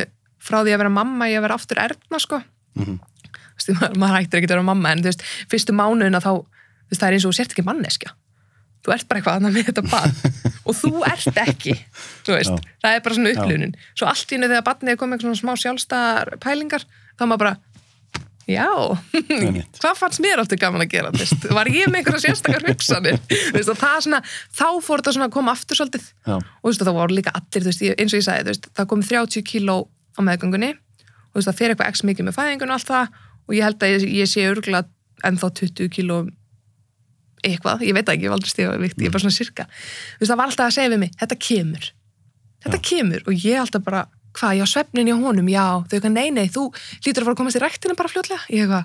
frá því að vera mamma, ég að vera aftur erna, sko. Mhm. þú veist, maður, maður hættir ekki að vera mamma en þú veist, fyrstu mánuðina þá veist, það er eins og þú sért ekki manneskja. Þú ert bara eitthvað með þetta barn. Og þú ert ekki það er bara svona upplunin svo allt í hennu þegar barnið er komið svona smá sjálfstæðar pælingar, þá maður bara já, hvað fannst mér alltaf gaman að gera, veist, var ég með einhverja sérstakar hugsanir, svona þá fór þetta að koma aftur svolítið. Já. og það voru líka allir, veist, eins og ég sagði, veist, það kom 30 kíló á meðgöngunni. Og veist, það fer eitthvað x mikið með fæðingun og allt það. Og ég held að ég, ég sé örgulega ennþá 20 kíló eitthvað, ég veit ekki, ég hef aldrei stíða vikt, ég er bara svona sirka. Það var alltaf að segja við mig, þetta kemur. Þetta kemur. Og ég alltaf bara hvað, já, svefnin í honum, já, þau eitthvað nei, nei, þú lítur að fara að komast í ræktina bara fljótlega ég eitthvað,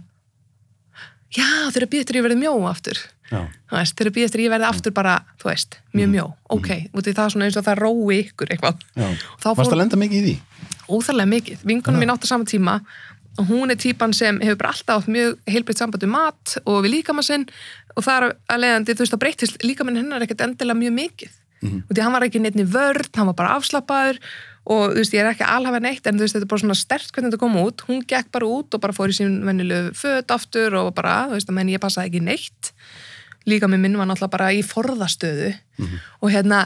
já, þau eru að býða eftir ég verði mjó aftur Já. þú veist, þeir eru býðast ég verði aftur bara, þú veist, mjög mjó, ok, út í það svona eins og það rói ykkur eitthvað. Já. Og þá Varst fór að lenda mikið í því? óþarlega mikið. Vingunum mín átt á sama tíma og hún er típan sem hefur bara alltaf átt mjög heilbreytt samband við mat og við líkamann sinn og það er að leiðandi, þú veist, það breytist líkaminn hennar ekkert endilega mjög mikið. Mm -hmm. hann var ekki neitt í vörn, hann var bara afslappaður og þú veist, ég er ekki alhafa neitt en þú veist, þetta er bara svona stert hvernig þetta kom út. Hún gekk bara út og bara fór í sín vennilegu föt aftur og bara, þú veist, menn ég passaði ekki neitt. Líka með minn var náttúrulega bara í forðastöðu. Og hérna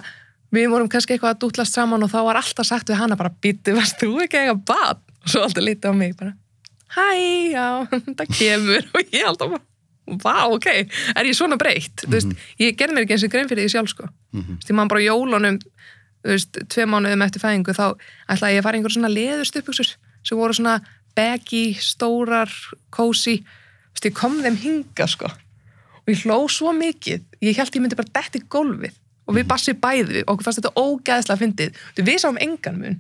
við vorum kannski eitthvað að dútlast saman og þá var alltaf sagt við hana bara býttu, varst þú ekki eitthvað bad? og svo alltaf lítið á mig bara hæ, já, það kemur. Og ég alltaf bara, vá, ok er ég svona breytt, þú veist þú veist, tvei mánuðum eftir fæðingu þá ætlaði ég að fara einhver svona leðurstupuksur sem voru svona baggy, stórar, cozy. Þú veist, ég kom þeim hinga sko. Og ég hló svo mikið ég held ég myndi bara detti í gólfið. Og við bassi bæði okkur fannst þetta ógæðslega fyndið, við sáum engan mun.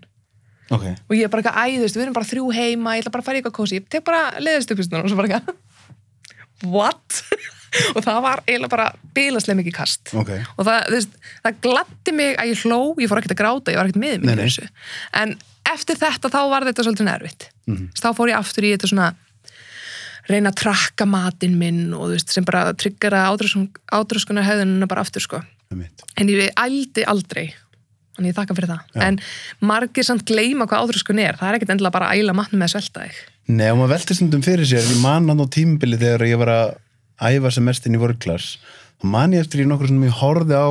Ok. og ég er bara eitthvað æðust, við erum bara þrjú heima ég ætla bara að fara í eitthvað kósi, ég tek bara leðistöpustunar og svo bara eitthvað what? og það var eiginlega bara bilaslega mikið kast. Ok. og það, veist, það gladdi mig að ég hló, ég fór ekkert að gráta, ég var ekkert með mig en eftir þetta þá var þetta svolítið nervitt Mhm. þá fór ég aftur í þetta svona reyna að trakka matinn minn og þú veist, sem bara tryggara átröskunar hefðununa bara aftur sko. En ég ældi aldrei þannig ég þakka fyrir það. Já. en margir samt gleyma hvað átröskun er. Það er ekkert endilega bara að æla matnum með að svelta þig. Nei, og maður velti stundum fyrir sér, ég man hann á tímabili þegar ég var að æfa sem mest inn í vörglas, þá man ég eftir í nokkur sem ég horfði á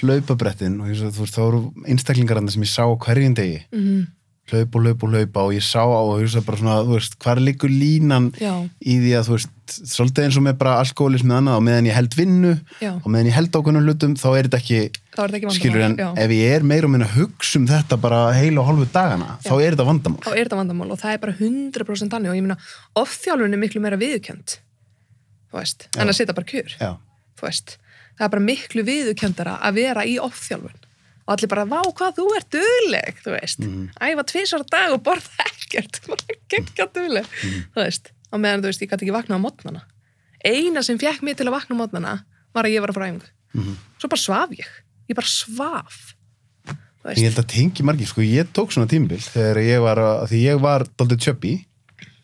hlaupabrettin og ég veist, þá voru einstaklingar þarna sem ég sá hverjum degi, mm hlaup og hlaup og hlaupa og ég sá á og ég svo bara svona, þú veist, hvar liggur línan Já. í því að, þú veist, svolítið eins og með bara alkoholismið annað og meðan ég held vinnu Já. og meðan ég held ákveðnum hlutum, þá er þetta ekki, er ekki skilur en Já. ef ég er meira og minna að hugsa um þetta bara heila og hálfu dagana, þá er þetta vandamál. þá er þetta vandamál og það er bara 100% þannig og ég meina, ofþjálfun er miklu meira viðurkjönd þú veist, en að setja bara kjör Já, þú veist, það er bara miklu viðurkjöndara að vera í ofþjálfun. Og allir bara, vá hvað þú ert dugleg þú veist, æfa tvisar dag og borða ekkert, bara geggja dugleg þú veist, á meðan þú veist, ég gæti ekki vakna á mótnana eina sem fekk mig til að vakna á mótnana var að ég var að æfingu. Mhm. svo bara svaf ég, ég bara svaf. Þú Ég veist, held að tengi margir, sko, ég tók svona tímabil þegar ég var, að, því ég var doldið tjöppi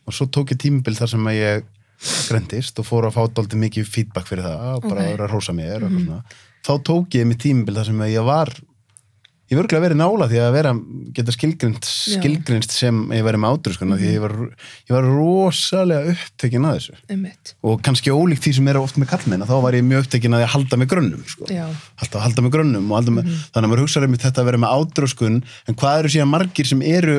og svo tók ég tímabil þar sem að ég grendist og fór að fá doldið mikið feedback fyrir það bara Ok. að vera að rósa mér og svona. Þá tók ég mitt tímabil þar sem ég var ég var örgulega verið nála því að vera geta skilgrind, skilgrinst sem ég verið með átrúskuna því að ég var, ég var rosalega upptekinn að þessu. Einmitt, og kannski ólíkt því sem er oft með kallmenn að þá var ég mjög upptekinn að ég halda með grönnum sko. Að halda með grönnum og halda með, þannig að maður hugsaður einmitt þetta að vera með ádróskun en hvað eru síðan margir sem eru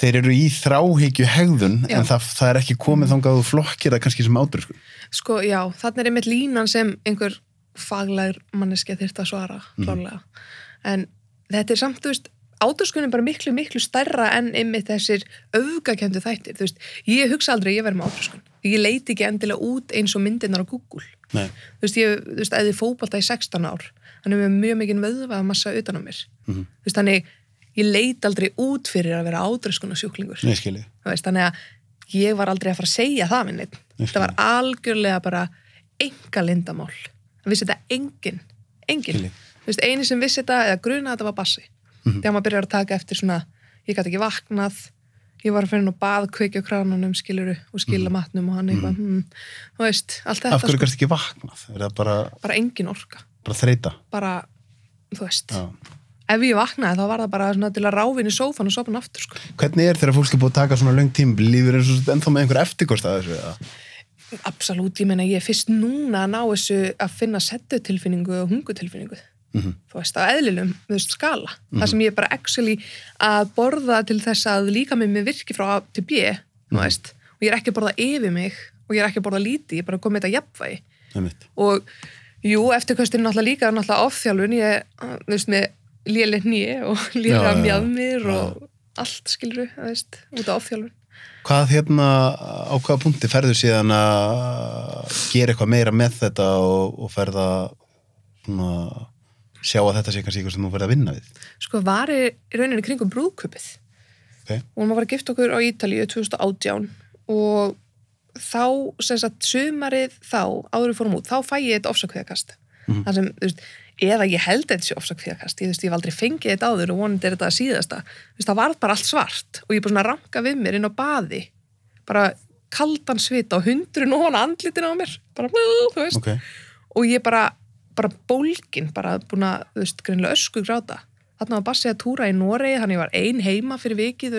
þeir eru í þráhyggju hegðun Já. en það, það er ekki komið þangað og flokkir það kannski sem ádróskun sko. Já þannig er einmitt línan sem einhver faglægur manneskja þyrft að svara klárlega, en þetta er samt, þú veist áturskunni er bara miklu, miklu stærra en einmitt þessir öfgakjöndu þættir, þú veist, ég hugsa aldrei að ég verði með áturskun, ég leiti ekki endilega út eins og myndirnar á Google. Nei. þú veist, ég, þú veist, eða fótbolta í 16 ár hann er með mjög mikið vöðvaða massa utan á mér. Mhm. þú veist, þannig ég leit aldrei út fyrir að vera átröskuna sjúklingur Nei, skiljið. þú veist, þannig að ég var aldrei að fara að segja það minn þetta var algjörlega bara enga lindamál það vissi þetta engin, engin veist, eini sem vissi þetta eða gruna þetta var bassi Mhm. þegar maður byrjar að taka eftir svona ég gæti ekki vaknað ég var að fyrir nú bað, kveikja á krananum skiluru og skila matnum og hann eitthvað hmm, þú veist, allt þetta. Af hverju sko, kannski ekki vaknað? Bara, bara engin orka bara þreita? bara, þú veist Já. Ef ég vaknaði þá var það bara svona til að ráfin í sófan og sopna aftur sko. Hvernig er þegar fólk er búið að taka svona löng tímabil lífur eins og ennþá með einhver eftirkost að þessu? eða? absolutt, ég meina ég er fyrst núna að ná þessu að finna settutilfinningu og hungutilfinningu Mhm. þú veist, á eðlilum, þú veist, skala það sem ég er bara actually að borða til þess að líka með mig virki frá A til B, þú veist og ég er ekki að borða yfir mig og ég er ekki að borða lítið, ég er bara að koma þetta jafnvægi og jú, eftirkostin er náttúrulega líka náttúrulega ofþjálfun, ég, þú veist, með léleg nýje og já, mjadmir já. og allt, skilur þú veist, út af ofþjálfun Hvað hérna, á hvaða punkti ferðu síðan að gera eitthvað meira með þetta og, og ferða svona, sjá að þetta sé kannski eitthvað sem þú ferð að vinna við? sko var í í rauninni kringum brúðköpið Okay. og maður var að gifta okkur á Ítalíu 2018 og þá sem sagt sumarið þá áður fórum út, þá fæ ég þetta ofsakveðakast Mhm. þar sem, þú veist, eða ég held þetta sé ofsakveðakast, ég, þú veist, ég hef aldrei fengið þetta áður og vonandi er þetta að síðasta veist, það var bara allt svart og ég er bara svona að ranka við mér inn á baði bara kaldan svita og hundurinn og hana andlitin á mér bara, þú veist, Ok, og ég bara, bara bólgin, bara búin að, þú veist, greinlega ösku gráta. Þarna var Bassi að túra í Noregi, þannig ég var ein heima fyrir vikið,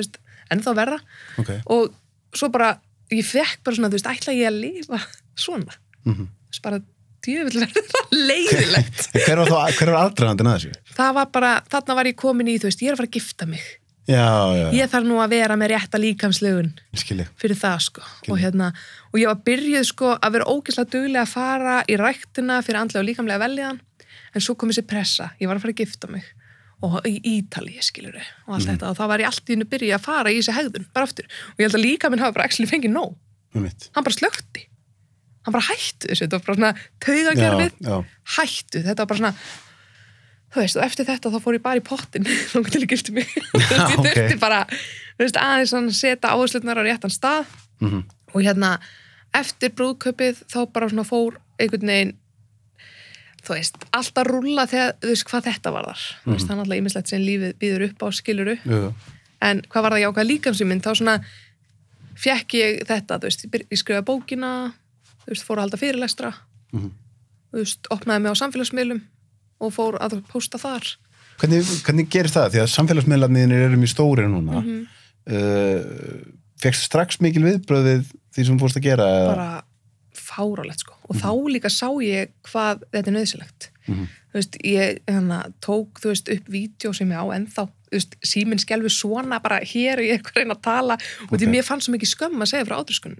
ennþá verra. ok. Og svo bara, ég fekk bara svona, þú veist, ætla ég að lifa svona. Mm veist, bara, djöfull verður það leiðilegt. Hver var, var aðdragandinn að þessu? það var bara, þarna var ég komin í, þú veist, ég er að fara að gifta mig. Já, já, Ég þarf nú að vera með rétta líkamslögun fyrir það sko. Og, hérna, og ég var byrjuð sko að vera ógeðslega duglega að fara í ræktina fyrir andlega og líkamlega veljan en svo kom þessi pressa, ég var að fara að gifta mig. Og í Ítalíu skilur og allt þetta. Og þá var ég allt í hennu byrjuð að fara í þessi hegðun bara aftur. Og ég held að líka minn hafa bara actually fengið nóg Einmitt. Hann bara hættu þessu, þetta var bara svona taugagerfið, hættu þetta var bara svona þú veist, og eftir þetta þá fór ég bara í pottin þá til ég gifti mig. Ég þurfti bara þú veist, aðeins að setja áherslutnar á réttan stað. Mhm. og hérna eftir brúðköpið þá bara svona fór einhvern veginn þú veist, alltaf rúlla þegar þú veist hvað þetta var þar þú veist, það er alltaf ímislegt sem lífið býður upp á skiluru jú. en hvað var það jákvæða líkamsýmynd þá svona fekk ég þetta þú veist, ég skrifaði bókina þú veist, fór að halda fyrirlestra Mhm. þú veist, opnaði mig á samfélagsmiðlum og fór að posta þar Hvernig, hvernig gerist það? Því að samfélagsmiðlarnir eru mjög stóri núna. Mhm. uh, Fekst strax mikil viðbröðið því sem fórst að gera? bara fáralegt sko og þá líka sá ég hvað þetta er nöðsilegt Mhm. þú veist, ég hana, tók þú veist upp vídeo sem ég á ennþá síminn skelfi svona bara hér og ég er eitthvað að tala og því mér fannst svo mikið skömm að segja frá skil.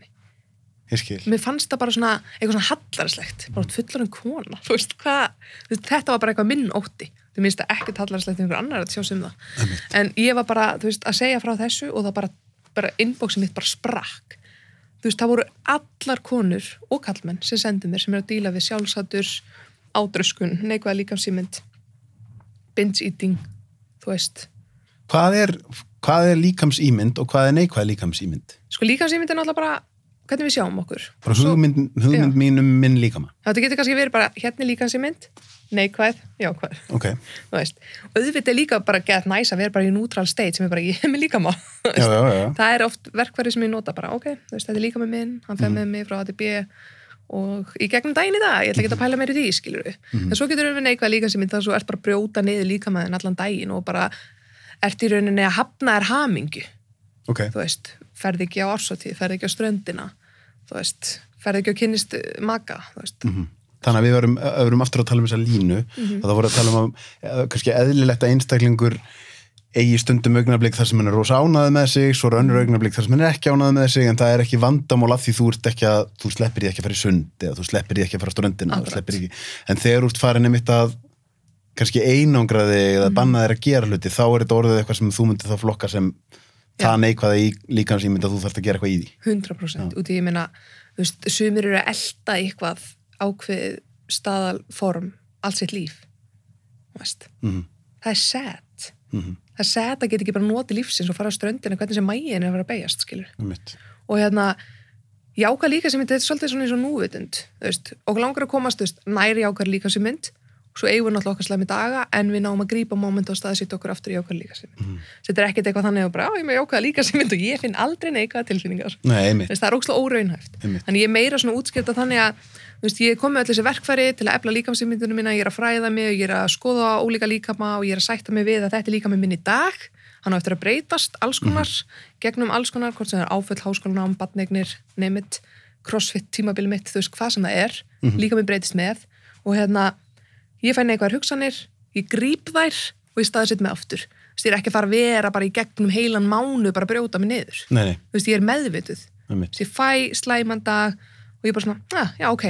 Mér fannst það bara svona eitthvað svona hallarslegt bara fullarinn kona. Þú veist, hvað, þetta var bara eitthvað minn ótti. Þú minnst það ekkert hallarslegt einhver annar að sjá sem það. Einmitt. en ég var bara, þú veist, að segja frá þessu og það bara, bara inboxið mitt bara sprakk. Þú veist, það voru allar konur og kallmenn sem sendu mér sem er að díla við sjálfsattur ádröskun, neikvæða líkamsýmynd binge eating þú veist, Hvað er, hvað er líkamsýmynd og hvað er neikvæð líkamsýmynd? sko líkamsýmynd er náttúrulega bara hvernig við sjáum okkur. bara hugmynd, hugmynd mín um minn líkama Þetta getur kannski verið bara hérna er líkansi mynd, neikvæð, jákvæð, ok, þú veist. Og auðvitað er líka bara gett næs að vera bara í neutral state sem er bara ég er með líkama. já, já, já, Það er oft verkfæri sem ég nota bara, ok, veist, þetta er líka með minn, hann fer Mhm. með mig frá A til B og í gegnum daginn í dag, ég ætla ekki að pæla meir í því, skilur við. Mhm. En svo getur við neikvæð líka sem það svo ert bara að brjóta niður líka með þenn allan daginn og bara ert í rauninni að hafna þér hamingu, ok þú veist, ferði ekki á ársatíð, ferði ekki á ströndina, þú veist, ferði ekki á kynnist maka, þú veist. Mhm. Þannig að við verum, verum aftur að tala um þessa línu Mhm. og það voru að tala um að kannski eðlilegt að einstaklingur eigi stundum augnablík þar sem hann er rosa ánaði með sig svo er önnur augnablík þar sem hann er ekki ánaði með sig en það er ekki vandamál af því þú ert ekki að þú sleppir því ekki að fara í sund eða þú sleppir því ekki að fara á ströndina en þegar ert farin einmitt að kannski einangraði eða Mhm. banna þér að gera hluti þá er þetta orðið eitthvað sem þú myndir þá flokka sem það neikvæða í líkans ímynd að þú þarfst að gera eitthvað í því. 100% út í ég meina sumir eru að elda eitthvað ákveð staðalform allt sitt líf mm það er sad. -hmm. það er sad að geta ekki bara notið lífsins og fara á ströndina hvernig sem mægin er að vera að Einmitt. og hérna jáka líka sem mynd, þetta er svolítið svona eins og núvitund og langar að komast veist, næri jákar líka sem mynd svo eigum við náttúrulega okkar slæmi daga en við náum að grípa moment og staðsýta okkur aftur í jákar líka sem Mhm. þetta er ekkert eitthvað þannig að bara, ég með jákar líka sem og ég finn aldrei neikvæða tilfinningar. Nei, það er ókslega óraunhæft. Einmitt. þannig ég er meira svona útskipta þannig að veist, ég komið með öll þessi verkfæri til að efla líkamsýmyndunum mína, ég er að fræða mig ég er að skoða ólíka líkama og ég er að sætta mig við að þetta er líkami minn í dag. Hann á eftir að breytast alls konar gegnum alls konar, hvort sem það er áföll, háskólanám badnegnir, neymitt crossfit tímabili mitt, þú veist hvað sem það er. Líkami breytist með. Og hérna ég fæ neikvæðar hugsanir, ég gríp þær og ég staði sitt með aftur. Þú veist, ég er ekki að fara að vera bara í gegnum heilan mánu bara að brjóta mig niður. Nei, nei, þú veist, ég er meðvituð. Einmitt. Þess, ég fæ slæman dag og ég bara svona, ah, já ok,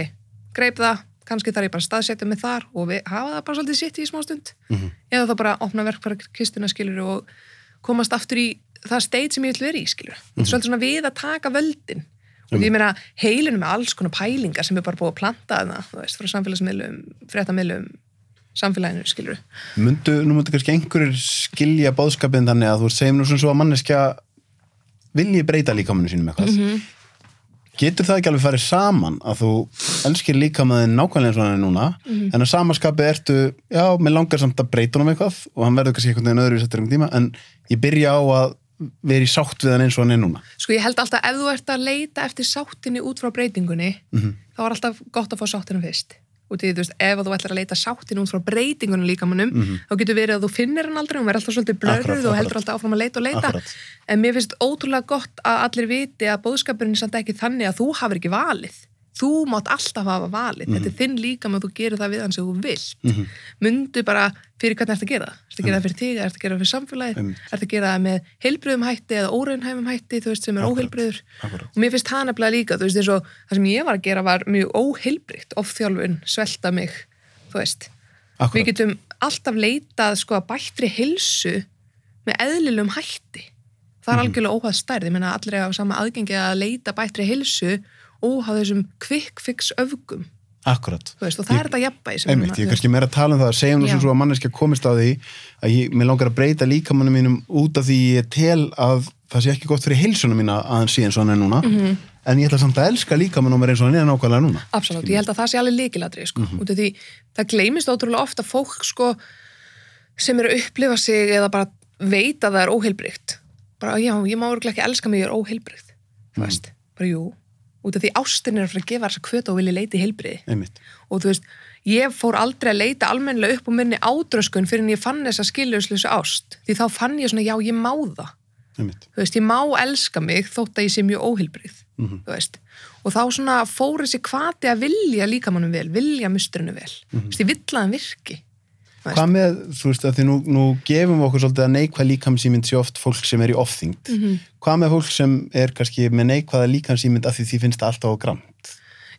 greip það kannski þarf ég bara að staðsetja mig þar og við hafa það bara svolítið sitt í smá stund. Mhm. eða þá bara opna verkfæra kistuna skilur og komast aftur í það steit sem ég vil vera í skilur mm -hmm. svolítið svona við að taka völdin og ég meina heilinu með alls konar pælingar sem er bara búið að planta þarna þú veist, frá samfélagsmiðlum, fréttamiðlum samfélaginu skilur Mundu, nú myndu kannski einhverjir skilja bóðskapin þannig að þú segjum nú svona svo að manneskja vilji breyta líkamannu sínum eitthvað. Mhm. Getur það ekki alveg farið saman að þú elskir líkamaðin nákvæmlega hann er núna Mhm. en að samaskapi ertu, já, mér langar samt að breyta honum eitthvað og hann verður kannski einhvern veginn öðru í settur um tíma en ég byrja á að vera í sátt við hann eins og hann er núna. sko ég held alltaf ef þú ert að leita eftir sáttinni út frá breytingunni Mhm. þá er alltaf gott að fá sáttina fyrst út í þú veist, ef þú ætlar að leita sáttin út frá breytingunum líkamannum, þá getur verið að þú finnir hann aldrei, hún verður alltaf svolítið blörruð og heldur alltaf áfram að leita og leita Akkurat. en mér finnst ótrúlega gott að allir viti að bóðskapurinn er samt ekki þannig að þú hafir ekki valið þú mátt alltaf hafa valið. Þetta er þinn líkam að þú gerir það við hann sem þú vilt. Mhm. mundu bara fyrir hvernig ertu að gera það. Ertu að gera það fyrir þig, ertu að gera það fyrir samfélagið? Ertu að gera það með heilbriðum hætti eða óraunhæfum hætti, þú veist, sem er Akkurat. og mér finnst það nefnilega líka, þú veist, eins og það sem ég var að gera var mjög óheilbriðt, ofþjálfun, svelta mig þú veist, við Akkurat. getum alltaf leitað sko að bættri hilsu með eðlilegum hætti. Það er Mhm. algjörlega óhað stærð, ég meina allir eiga sama aðgengi að leita bættri hilsu óhað þessum quick fix öfgum, Akkurat. þú veist, og það er þetta jafnvægi sem Einmitt, ég er kannski meira að tala um það að segjum nú sem svo að manneskja komist á því að ég, mér langar að breyta líkamannu mínum út af því ég tel að það sé ekki gott fyrir heilsuna mína að hann sé eins og hann er núna. Mhm. en ég ætla samt að elska líkamannu mér eins og hann er nákvæmlega núna Absolutt, ég held að það sé alveg líkilatri sko. Mhm. út af því það gleymist ótrúlega ofta fólk sko, sem eru að upplifa sig eða bara veit að það er óheilbrygt bara já, út af því ástin er að fara að gefa þess að kvöta og vilja leita í heilbriði einmitt, og þú veist, ég fór aldrei að leita almennilega upp á minni ádröskun fyrir en ég fann þessa skiljuslösu ást. Því þá fann ég svona, já, ég má það. Einmitt. Þú veist, ég má elska mig þótt að ég sé mjög óheilbrið Mhm. þú veist, og þá svona fór þessi hvati að vilja líkamannum vel vilja mustrinu vel, þú veist, ég vill að hann virki. Hvað með, þú veist, að því nú, nú gefum við okkur svolítið að neikvæð líkamsýmynd sé oft fólk sem er í ofþyngd. Mhm. Hvað með fólk sem er kannski með neikvæða líkamsýmynd af því því finnst það alltaf á gramt?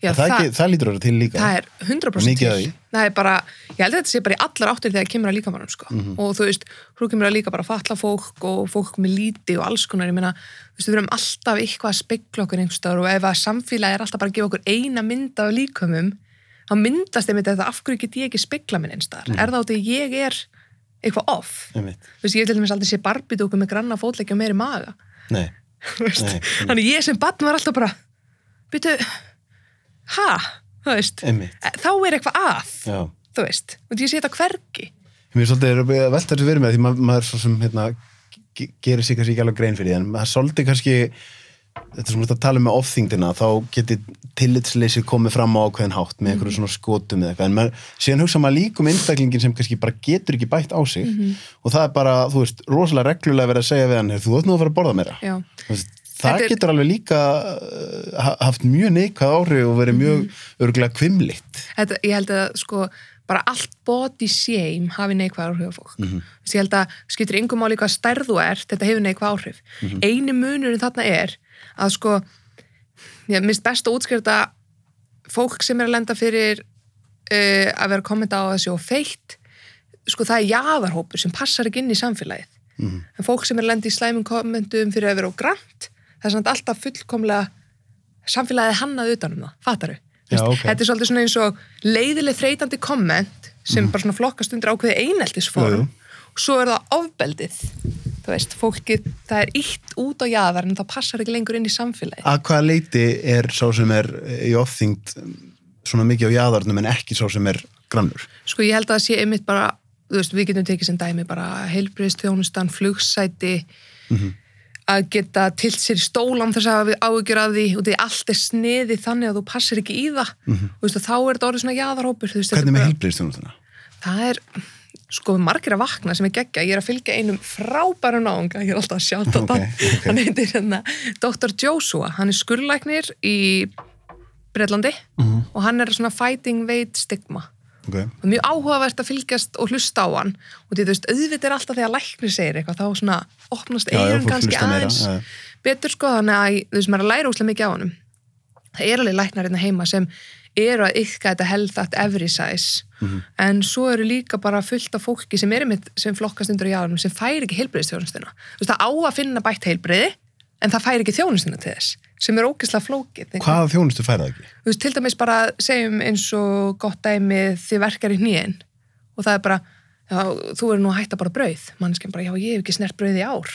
Já, það, það, það lítur að vera til líka. það er 100% Mikið af til það er bara, ég held að þetta sé bara í allar áttir þegar kemur að líkamannum sko. Mhm. og þú veist, þú kemur að líka bara fatla fólk og fólk með líti og alls konar ég meina, þú veist, við erum alltaf eitthvað að spekla okkur einhverstaðar og ef að samfélagi er alltaf bara að gefa okkur eina mynd af líkamum þá myndast einmitt þetta af hverju get ég ekki spekla minn einstaðar, Mhm. er það í ég er eitthvað off, þú veist, ég til dæmis aldrei sé barbidúku með granna fótleikja meiri maga. Nei. Nei, þannig ég sem batn var alltaf bara byrju, ha, þú veist. Einmitt. þá er eitthvað að, Já. þú veist. Og ég sé þetta hvergi. Mér er svolítið að velta þessu verið með því maður, maður svo sem hérna, ge- gerir sig kannski ekki alveg grein fyrir því en maður svolítið kannski þetta sem við erum að tala um með ofþyngdina þá geti tillitsleysi komið fram á ákveðin hátt með einhverju svona skotum eða eitthvað. En maður, síðan hugsa maður líka um einstaklingin sem kannski bara getur ekki bætt á sig. Og það er bara, þú veist, rosalega reglulega verið að segja við hann, "Heyrðu, þú nú að fara að borða meira. Veist, það Þetta er- getur alveg líka ha- haft mjög neikvæð áhrif og verið mjög örgulega kvimlitt þetta, ég held að sko bara allt body shame hafi neikvæð áhrif á fólk Mhm. þess að ég held að skiptir yngum máli hvað stærð þú ert þetta hefur neikvæð áhrif Mhm. eini munurinn þarna er að sko ég minnst best að útskjörta fólk sem er að lenda fyrir uh, að vera kommenta á þessu og feitt sko það er jaðarhópur sem passar ekki inn í samfélagið Mhm. en fólk sem er að lenda í slæmum kommentum fyrir að vera á grant það er samt alltaf fullkomlega samfélagið hannað utan um það, fattaru Já, ok. þetta er svolítið svona eins og leiðileg þreytandi komment sem bara svona flokkast undir ákveði eineltisform. Og svo er það ofbeldið. Þú veist, fólkið, það er ítt út á jaðar en það passar ekki lengur inn í samfélagið. Að hvaða leiti er sá sem er í ofþyngd svona mikið á jaðarnum en ekki sá sem er grannur? Sko ég held að það sé einmitt bara þú veist, við getum tekið sem dæmi bara heilbriðstjónustan, flugsæti að geta tilt sér í stólam þess að við áhyggjur af því og því allt er sniði þannig að þú passir ekki í það veist, og þá er þetta orðið svona er hvernig með heilbreyðstjónustuna? það er sko margir að vakna sem er geggja ég er að fylgja einum frábærum náunga ég er alltaf að sjá þetta Ok, ok. hann heitir hérna Dr. Joshua hann er skurlæknir í Breitlandi Mhm. og hann er svona fighting weight stigma Okay. og mjög áhugavert að fylgjast og hlusta á hann og því þú veist, auðvitað er alltaf þegar læknir segir eitthvað, þá svona opnast eirun kannski meira, aðeins já, já. betur sko, þannig að þú veist, maður að læra úslega mikið á honum það er alveg læknar hérna heima sem eru að yfka þetta health at every size Mhm. en svo eru líka bara fullt af fólki sem eru mitt sem flokkast undir í jáðunum sem fær ekki heilbreyðistjónustina þú veist, það á að finna bætt heilbreyði en það fær ekki þjónustina til þess sem er ógeðslega flókið. Hvaða þjónustu fær það ekki? þú veist, til dæmis bara segjum eins og gott dæmi þið verkar í hnýin og það er bara, já, þú er nú að hætta bara brauð. Mannskinn bara, já, ég hef ekki snert brauð í ár.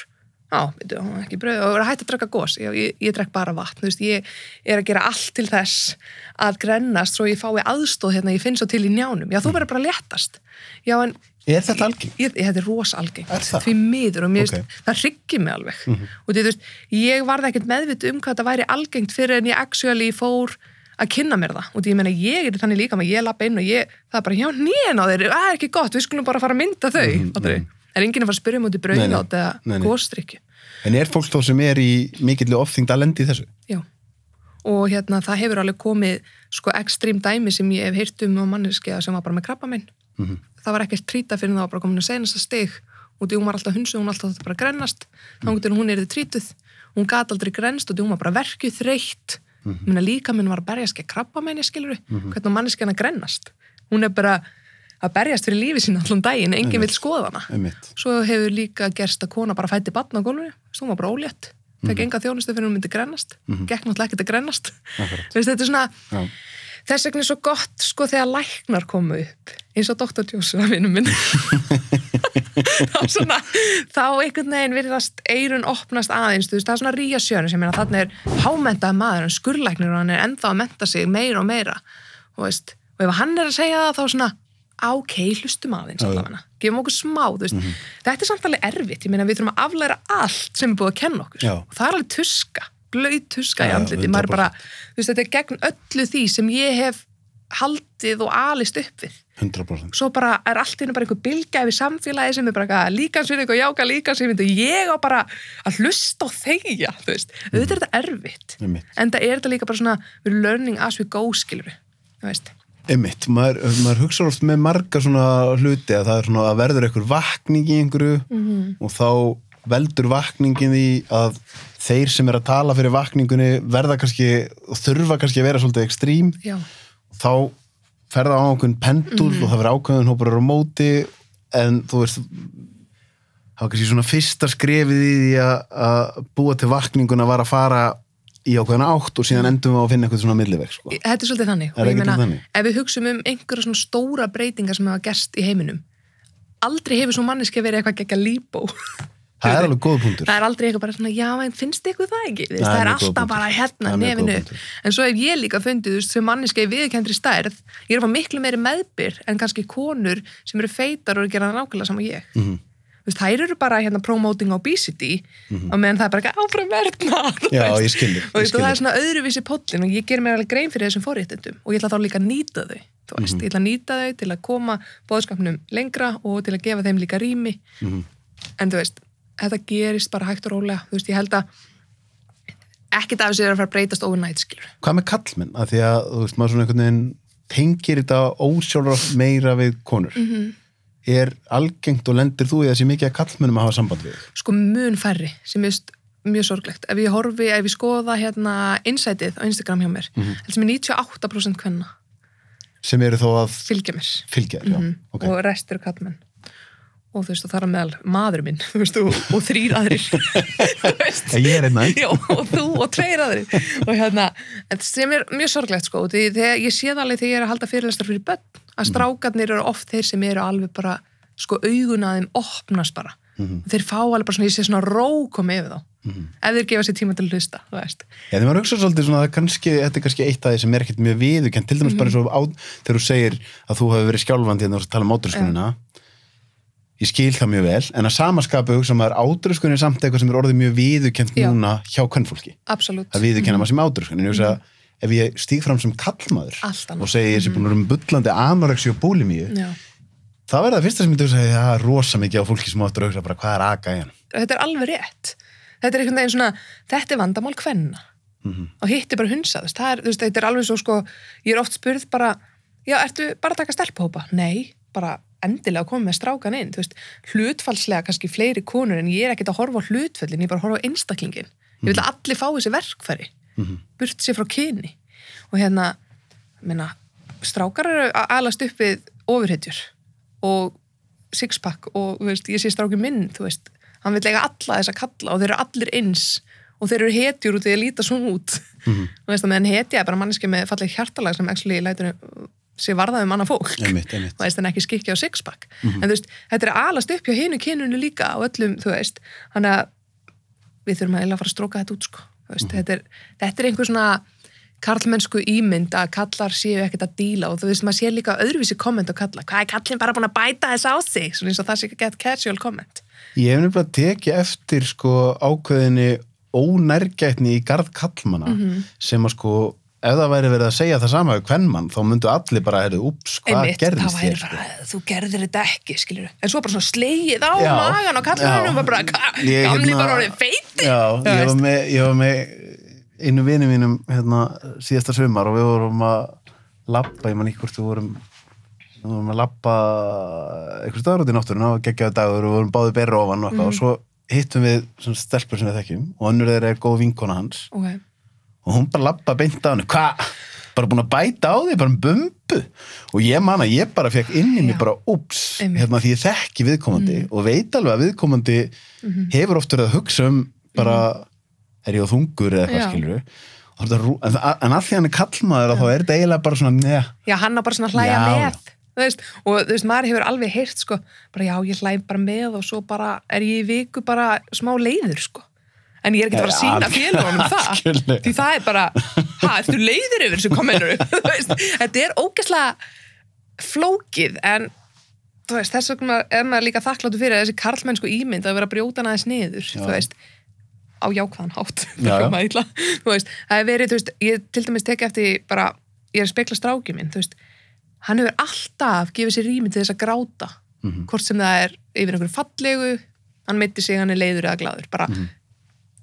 Já, veitu, ekki brauð. Og að hætta að drekka gos, já, ég, ég drekk bara vatn. Þú veist, ég er að gera allt til þess að grennast svo ég fái aðstóð hérna, ég finn svo til í njánum, já, þú verður bara léttast. Já, en er þetta algeng? þetta er rosa algengt Er það? því miður og mér Ok. Veist, það hryggir mig alveg og því, þú veist, ég varði ekkert meðvitt um hvað þetta væri algengt fyrir en ég actually fór að kynna mér það og því ég meina ég er þannig líka með ég lappa inn og ég, það er bara já nýjan á þeir, það er ekki gott, við skulum bara fara að mynda þau mm -hmm. er enginn að fara að spyrja mútið brauðátt eða Nei, nei. góstrykju en er fólk þó sem er í mikilli ofþyngd að lendi í þessu? já og hérna það hefur alveg komið sko ekstrím dæmi sem ég hef heyrt um á manneskiða sem var bara með krabba minn Mhm. Það var ekkert trýta fyrir það var bara komin að senasta stig. Og því hún var alltaf hunsu, hún alltaf bara að grennast. Þá til hún er þið trítuð hún gat aldrei grenst og var bara verkjuð þreytt. Mm -hmm. líka minn var að berjast ekki krabba meini skiluru, hvernig á manneskjana grennast? Hún er bara að berjast fyrir lífi sín allan daginn, enginn vil skoða hana. Einmitt. svo hefur líka gerst að kona bara fætti batna á gólfinu, svo hún var bara ólétt. Fekk enga þjónustu fyrir hún myndi grennast. Gekk náttúrulega ekkert að grennast. Veist, þetta svona, þess vegna er svo gott sko þegar læknar komu upp eins og Dr. Joshua vinnum minn. Þá svona þá einhvern veginn virðast eirun opnast aðeins, þú veist, það er svona ríja sjönu sem þarna er hámentaði maður en skurlæknir og hann er ennþá að menta sig meira og meira og, veist, og ef hann er að segja það þá svona "Á, ok, hlustum aðeins allavega, gefum okkur smá þú veist, þetta er samt alveg erfitt, ég meina við þurfum að aflæra allt sem er búið að kenna okkur. Já. og það er alveg tuska, blöyt tuska í Já, andliti, maður bara 100%. þú veist, þetta er gegn öllu því sem ég hef haldið og alist upp við. 100% svo bara er allt einu bara einhver bylgja yfir samfélagi sem er bara líkansvinning og jáka líkansvinning og ég á bara að hlusta og þegja, þú veist, auðvitað er þetta erfitt Einmitt. en það er þetta líka bara svona we're learning as we go, skilur þú veist, Einmitt, maður, maður hugsa oft með marga svona hluti að það er svona að verður einhver vakning í einhverju Mhm. og þá veldur vakningin í að þeir sem er að tala fyrir vakningunni verða kannski þurfa kannski að vera svolítið ekstrím. Já, þá ferða á einhvern pendul Mhm. og það verður ákveðin hópur á móti en þú veist það var kannski svona fyrsta skrefið í því að, að búa til vakninguna var að fara í ákveðina átt og síðan endum við á að finna eitthvað svona milliveg sko. þetta er svolítið þannig Er meina, þannig? ef við hugsum um einhverja svona stóra breytingar sem hafa gerst í heiminum aldrei hefur svo manneski verið eitthvað gegga líbó það er alveg góð punktur það er aldrei eitthvað bara svona, já, en finnst ykkur það ekki? Veist, Það er alltaf punktur. bara hérna punktur. en svo hef ég líka fundið, þú veist, sem manneska í viðkendri stærð, ég er að fá miklu meiri meðbyr en kannski konur sem eru feitar og eru að gera nákvæmlega saman ég Mhm. þú veist, þær eru bara hérna promoting obesity og meðan það er bara ekki áfram verðna Já, ég skil þig, og ég þú veist, skil og það er svona öðruvísi pollin og ég ger mér alveg grein fyrir þessum forréttindum og ég ætla þá líka að nýta þau þú veist, Mhm. ég ætla að nýta þau til að koma bóðskapnum lengra og til að gefa þeim líka rými Mhm. en þú veist, þetta gerist bara hægt og rólega, þú veist, ég held að ekkert af þessu er að fara að breytast overnight, skilur. hvað með kallmenn, að því að þú veist, maður svona einhvern veginn tengir þetta ósjálfrátt meira við konur Mhm. er algengt og lendir þú í þessi mikið að kallmennum að hafa samband við Sko mun færri, sem er mjög sorglegt. Ef ég horfi, ef ég skoða hérna insightið á Instagram hjá mér, Mhm. heldur sem er 98% kvenna sem eru þó að fylgja mér. fylgja þér, já, Mhm. ok og rest eru kallmenn og þú veist og það er að meðal maður minn þú veist, og, og þrýr aðrir. Þú ég er einn aðeins. Já, og þú og tveir aðrir. Og hérna, sem er mjög sorglegt sko, því þegar ég sé það alveg þegar ég er að halda fyrirlestar fyrir börn, að Mhm. strákarnir eru oft þeir sem eru alveg bara sko augun að þeim opnast bara. Mhm. og þeir fá alveg bara svona, ég sé svona ró koma yfir þá, ef þeir gefa sér tíma til að hlusta, þú Já, því maður hugsa svolítið svona að kannski, þetta er kannski eitt af því sem er ekkert mjög viðukent, til dæmis bara eins og á, þegar þú segir að þú hefur verið skjálfandi hérna og tala um átröskunina ég skil það mjög vel, en að samaskapu átröskun er samt eitthvað sem er orðið mjög viðukent núna hjá kvennfólki að viðurkenna maður sem átröskun en ég hugsa, ef ég stíg fram sem kallmaður og segi ég sé búin að um bullandi anorexi og búlimíu, já. það verða það fyrsta sem ég hugsa, það er rosa mikið á fólki sem áttur að hugsa bara hvað er aga í hann þetta er alveg rétt. Þetta er einhvern veginn svona, þetta er vandamál kvenna. Og hitt er bara veist, þetta er alveg svo sko ég er oft spurð bara, já, ertu bara að taka stelphópa? Nei, bara endilega að koma með strákan inn, veist hlutfallslega kannski fleiri konur en ég er ekkert að horfa á hlutfallin, ég er bara að horfa á einstaklingin ég vil að allir fá þessi verkfæri burt sér frá kyni. Og hérna, minna strákar eru að alast upp við ofurhetjur og sixpack og veist, ég sé stráki minn þú veist, hann vil eiga alla þess að kalla og þeir eru allir eins og þeir eru hetjur út í að líta svona út. Mhm. þú veist, að meðan hetja er bara manneski með falleg hjartalag sem actually lætur sér varðað um annað fólk. Einmitt, einmitt. veist, en ekki skikki á sixpack. En þú veist, þetta er að alast upp hjá hinu kynunu líka á öllum, þú veist, þannig að við þurfum að eiginlega að fara að stróka þetta út sko. Þú veist, þetta, er, þetta er einhver svona karlmennsku ímynd að kallar séu ekkert að díla og þú veist, maður sé líka öðruvísi komment og kalla, hvað er kallin bara búin að bæta þess á sig? Svona eins og það sé ekki gett casual comment. Ég hef nefnilega tekið eftir sko ákveðinni ónærgætni í garð kallmanna Mhm. sem að sko ef það væri verið að segja það sama við kvennmann þá myndu allir bara, heyrðu, ups, hvað Einmitt, það gerðist væri þér? Sko? bara, þú gerðir þetta ekki, skilur en svo bara svona slegið á Já, magan og já. og bara, "Hva- Ég, gamli hérna- bara orðið feiti Já, ég var með, ég var með einu vini mínum hérna, síðasta sumar og við vorum að labba, ég man ekki hvort við vorum við vorum að labba einhver staður út í náttúruna og geggjaðu dagur og við vorum báði berra ofan og, mm. og svo hittum við stelpur sem við þekkjum og önnur þeirra er góð vinkona hans ok, og hún bara labba beint á henni hvað, bara búin að bæta á því bara um bumbu? Og ég man að ég bara fekk inn í mig bara ups, hérna því ég þekki viðkomandi og veit alveg að viðkomandi Mhm. hefur oft verið að hugsa um bara, er ég á þungur eða eitthvað skilur en, en að því hann er kallmaður þá er þetta eiginlega bara svona, neða já, hann á bara svona hlæja Já. með veist, og þú veist, maður hefur alveg heyrt sko, bara já, ég hlæ bara með og svo bara er ég í viku bara smá leiður sko, en ég er ekki að fara að sína félagunum það, því það er bara ha, ertu leiður yfir þessu kommentur þetta er ógæslega flókið, en þú veist, þess vegna er maður líka þakkláttu fyrir þessi karlmennsku ímynd að vera að brjóta hann aðeins niður, þú veist á jákvæðan hátt. Já, já. Þú veist, það er verið, þú ég til dæmis teki eftir bara, ég er að spekla stráki minn þú veist, hann hefur alltaf gefið sér rými til þess að gráta Mhm. hvort sem það er yfir einhverju fallegu hann meiti sig, hann er leiður eða glaður bara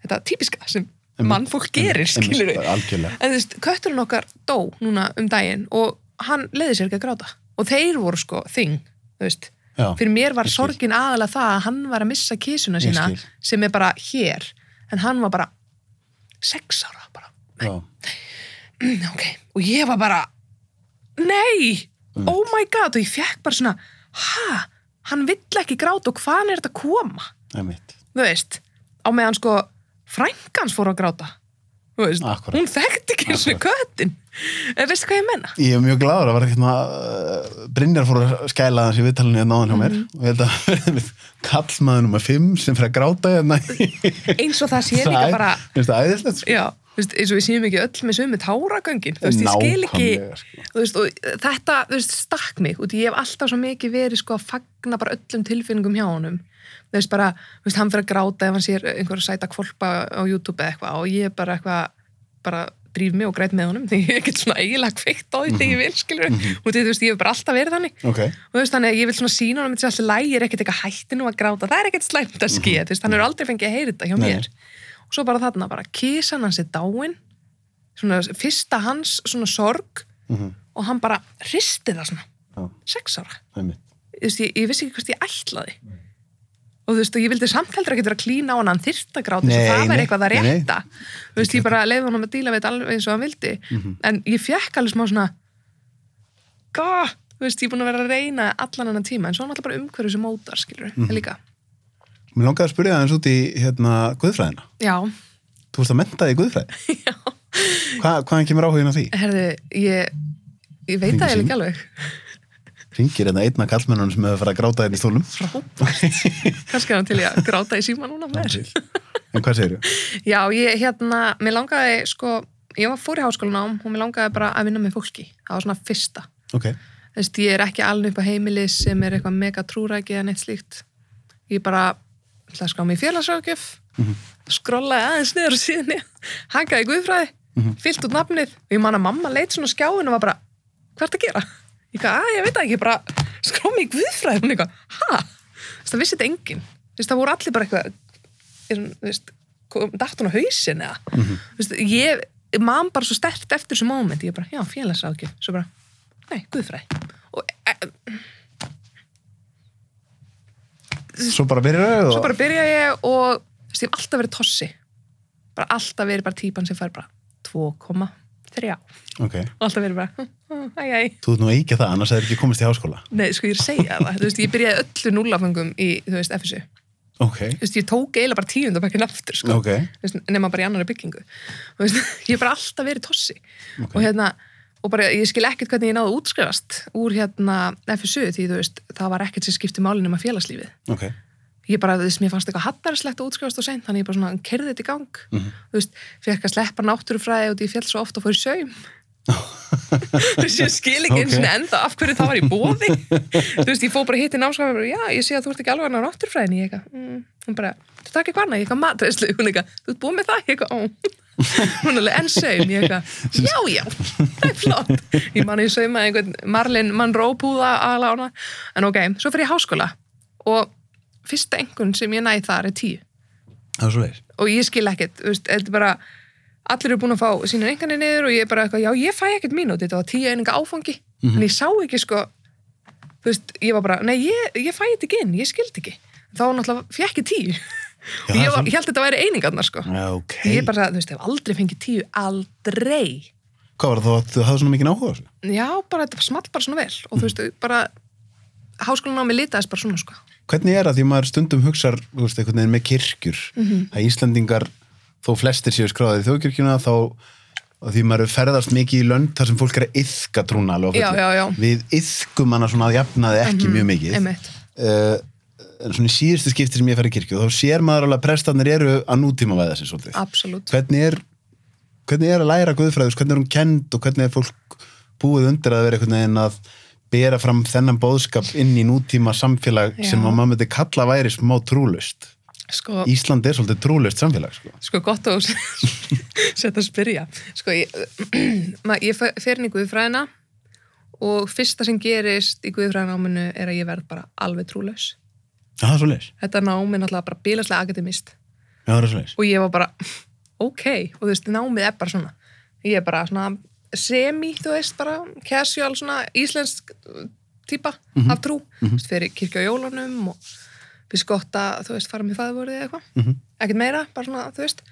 þetta típiska sem mannfólk gerir, skilur algjörlega. en þú veist, kötturinn okkar dó núna um daginn og hann leiði sér ekki að gráta. Og þeir voru sko þing, fyrir mér var sorgin aðalega það að hann var að missa kísuna sína sem er bara hér. En hann var bara sex ára bara, já, mm, ok, og ég var bara nei, Mm. oh my god og ég fekk bara svona, ha? Hann vill ekki gráta og hvaðan er þetta að koma? Einmitt. Þú veist, á meðan sko frænkans fór að gráta. Hún þekkti ekki eins og köttin. En veistu hvað ég menna? Ég er mjög gladur að vera hérna uh, Brynjar fór að skæla þessi viðtalinu hérna áðan hjá mér. Og ég held að verðum við kallmaður nummer 5 sem fyrir að gráta hérna Eins og það sé líka bara, Finnst það æðislegt sko? já, veist, eins og við séum ekki öll með sömu táragöngin, þú veist, ég skil ekki, sko. þú veist, og þetta, þú veist, stakk mig, í ég hef alltaf svo mikið verið, sko, að fagna bara öllum tilfinningum hjá honum, þú veist, bara, þú veist, hann fyrir að gráta ef hann sér einhverja sæta kvolpa á YouTube eða eitthvað og ég bara eitthvað, bara dríf mig og græt með honum því ég get svona eiginlega kveikt á þegar ég vil, skilur, og þú veist, ég hef bara alltaf verið þannig. Ok, og þú veist þannig að ég vil svona sína honum þessi alltaf lægi er ekkert eitthvað hætti nú að gráta það er ekkert slæmt að skýja, þú veist, hann er aldrei fengið að heyra þetta hjá Nei. mér. Og svo bara þarna bara kísan hans er dáin svona fyrsta hans svona sorg Mhm. og hann bara hristi það svona. Já, sex ára, er veist, ég, ég vissi ekki hvort ég ætlaði og þú veist, og ég vildi samt heldur ekki vera að klína á hann hann þyrst að gráta þess Nei, að það væri eitthvað að nei, nei. rétta þú veist, ég bara leiði honum að díla við þetta alveg eins og hann vildi Mhm. en ég fekk alveg smá svona gá, þú veist, ég er búin að vera að reyna allan annan tíma, en svo náttúrulega bara umhverju sem mótar, skilur, Mhm. líka Mér langaði að spyrja það eins út í hérna guðfræðina já, Þú veist að í guðfræði já, Hva, Hvaðan kemur áhugin af því? herðu ég, ég veit það síma. ekki alveg Ringir hérna einna kallmennunum sem hefur farið að gráta þér í stólum kannski er hann til að gráta í síma núna En hvað segir þú? já, ég hérna, mér langaði sko, ég var fór í háskólanám og mér langaði bara að vinna með fólki. Það var svona fyrsta. Ok, Þú veist, ég er ekki alveg upp á heimili sem er eitthvað mega trúræki eða neitt slíkt. Ég bara ætla að skrá mig í félagsrákjöf skrollaði aðeins niður á síðunni hakaði í guðfræði, fyllt út nafnið og ég man að mamma leit svona skjáin og var bara hvað er að gera? Að ég veit það ekki, bara skrá mig í guðfræði. Hún eitthvað, ha? Það vissi þetta enginn. Það voru allir bara eitthvað hún á hausin eða? Þú veist, ég man bara svo stert eftir þessu moment. Ég bara, já, félagsrákjöf, svo bara nei, guðfræði. Og e, svo bara byrjar svo bara byrja ég og veist, ég hef alltaf verið tossi. Bara alltaf verið bara típan sem fær bara 2,3 Ok, og alltaf verið bara, æj, æj þú ert nú ekki það, annars hefur ekki komist í háskóla. Nei, sko, ég er að segja það, þú veist, ég byrjaði öllu núlafengum í, þú veist, FSU Ok, þú veist, ég tók eiginlega bara tíundabækkin aftur, sko. Ok, Þú veist, nema bara í annari byggingu. Þú veist, ég hef bara alltaf verið tossi. Ok. og hérna, og bara ég skil ekkert hvernig ég náði að útskrifast úr hérna FSU því þú veist, það var ekkert sem skipti málinu um að félagslífið. Ok. Ég bara, þú veist, mér fannst eitthvað hattarslegt að útskrifast og seint, þannig ég bara svona kerði þetta í gang. Mhm. þú veist, fekk að sleppa náttúrufræði og því fjall svo oft og fór í saum ég skil ekki eins og Ok. enda af hverju það var í bóði þú veist, ég fór bara hitt í námskvæmi og já, ég sé að þú ert ekki alveg að náttúrufræðin ég eitthvað, mm, hún bara, þú takk ekki hvarna ég eitthvað matreislu, hún eitthvað, þú ert búið með það. Ég eitthvað, ó. Hún alveg enn saum, ég eitthvað já, já, það er flott. Ég man ég saumaði einhvern Marlin Monroe púða að lána, en ok svo fyrir ég háskóla. Og fyrsta engun sem ég næði þar er tíu. Og ég skil ekkert, þú veist, þetta er bara allir eru búin að fá sínir enganir niður og ég er bara eitthvað, já, ég fæ ekkert mínúti, þetta var tíu eininga áfangi, en ég sá ekki sko, þú veist, ég var bara nei, ég, ég fæ þetta ekki inn, ég skildi ekki. Þá náttúrulega fekk ég tíu. Og ég, var, ég held þetta væri einingarnar sko. Já, ok. Ég bara, þú veist, ég hef aldrei fengið tíu aldrei, Hvað var það, þú hafði svona mikið áhuga á þessu? já, bara þetta small bara svona vel. Og þú veist, bara háskólan á mig litaðist bara svona sko. Hvernig er það því maður stundum hugsar, þú veist, einhvern veginn með kirkjur Mhm. að Íslandingar, þó flestir séu skráðið í þjóðkirkjuna, þá því maður ferðast mikið í lönd þar sem fólk er að yðka trúna. Við yðkum hana svona að jafnaði ekki mjög mikið. Uh, en svona í síðustu skipti sem ég fer í kirkju, þá sér maður alveg að prestarnir eru að nútíma væða sér svolítið. Hvernig er, hvernig er að læra guðfræðus, hvernig er hún kend og hvernig er fólk búið undir að vera einhvern veginn að bera fram þennan bóðskap inn í nútíma samfélag Já. sem að maður myndi kalla væri smá trúlust. Sko, Ísland er svolítið trúlust samfélag, sko. sko gott að setja að spyrja. Sko ég, ma- ég fe- fer inn í Guðfræðina og fyrsta sem gerist í Guðfræðináminu er að ég verð bara alveg trúlaus. Það er svo leis. þetta námi náttúrulega bara bílaslega akademist það er svo leis. og ég var bara ok, og þú veist, námið er bara svona. Ég er bara svona semi, þú veist, bara casual svona íslensk uh, típa af trú, þú veist, fyrir kirkja á jólunum og finnst gott að, þú veist, fara með fæðvörði eða eitthvað. Mhm. ekkert meira, bara svona, þú veist.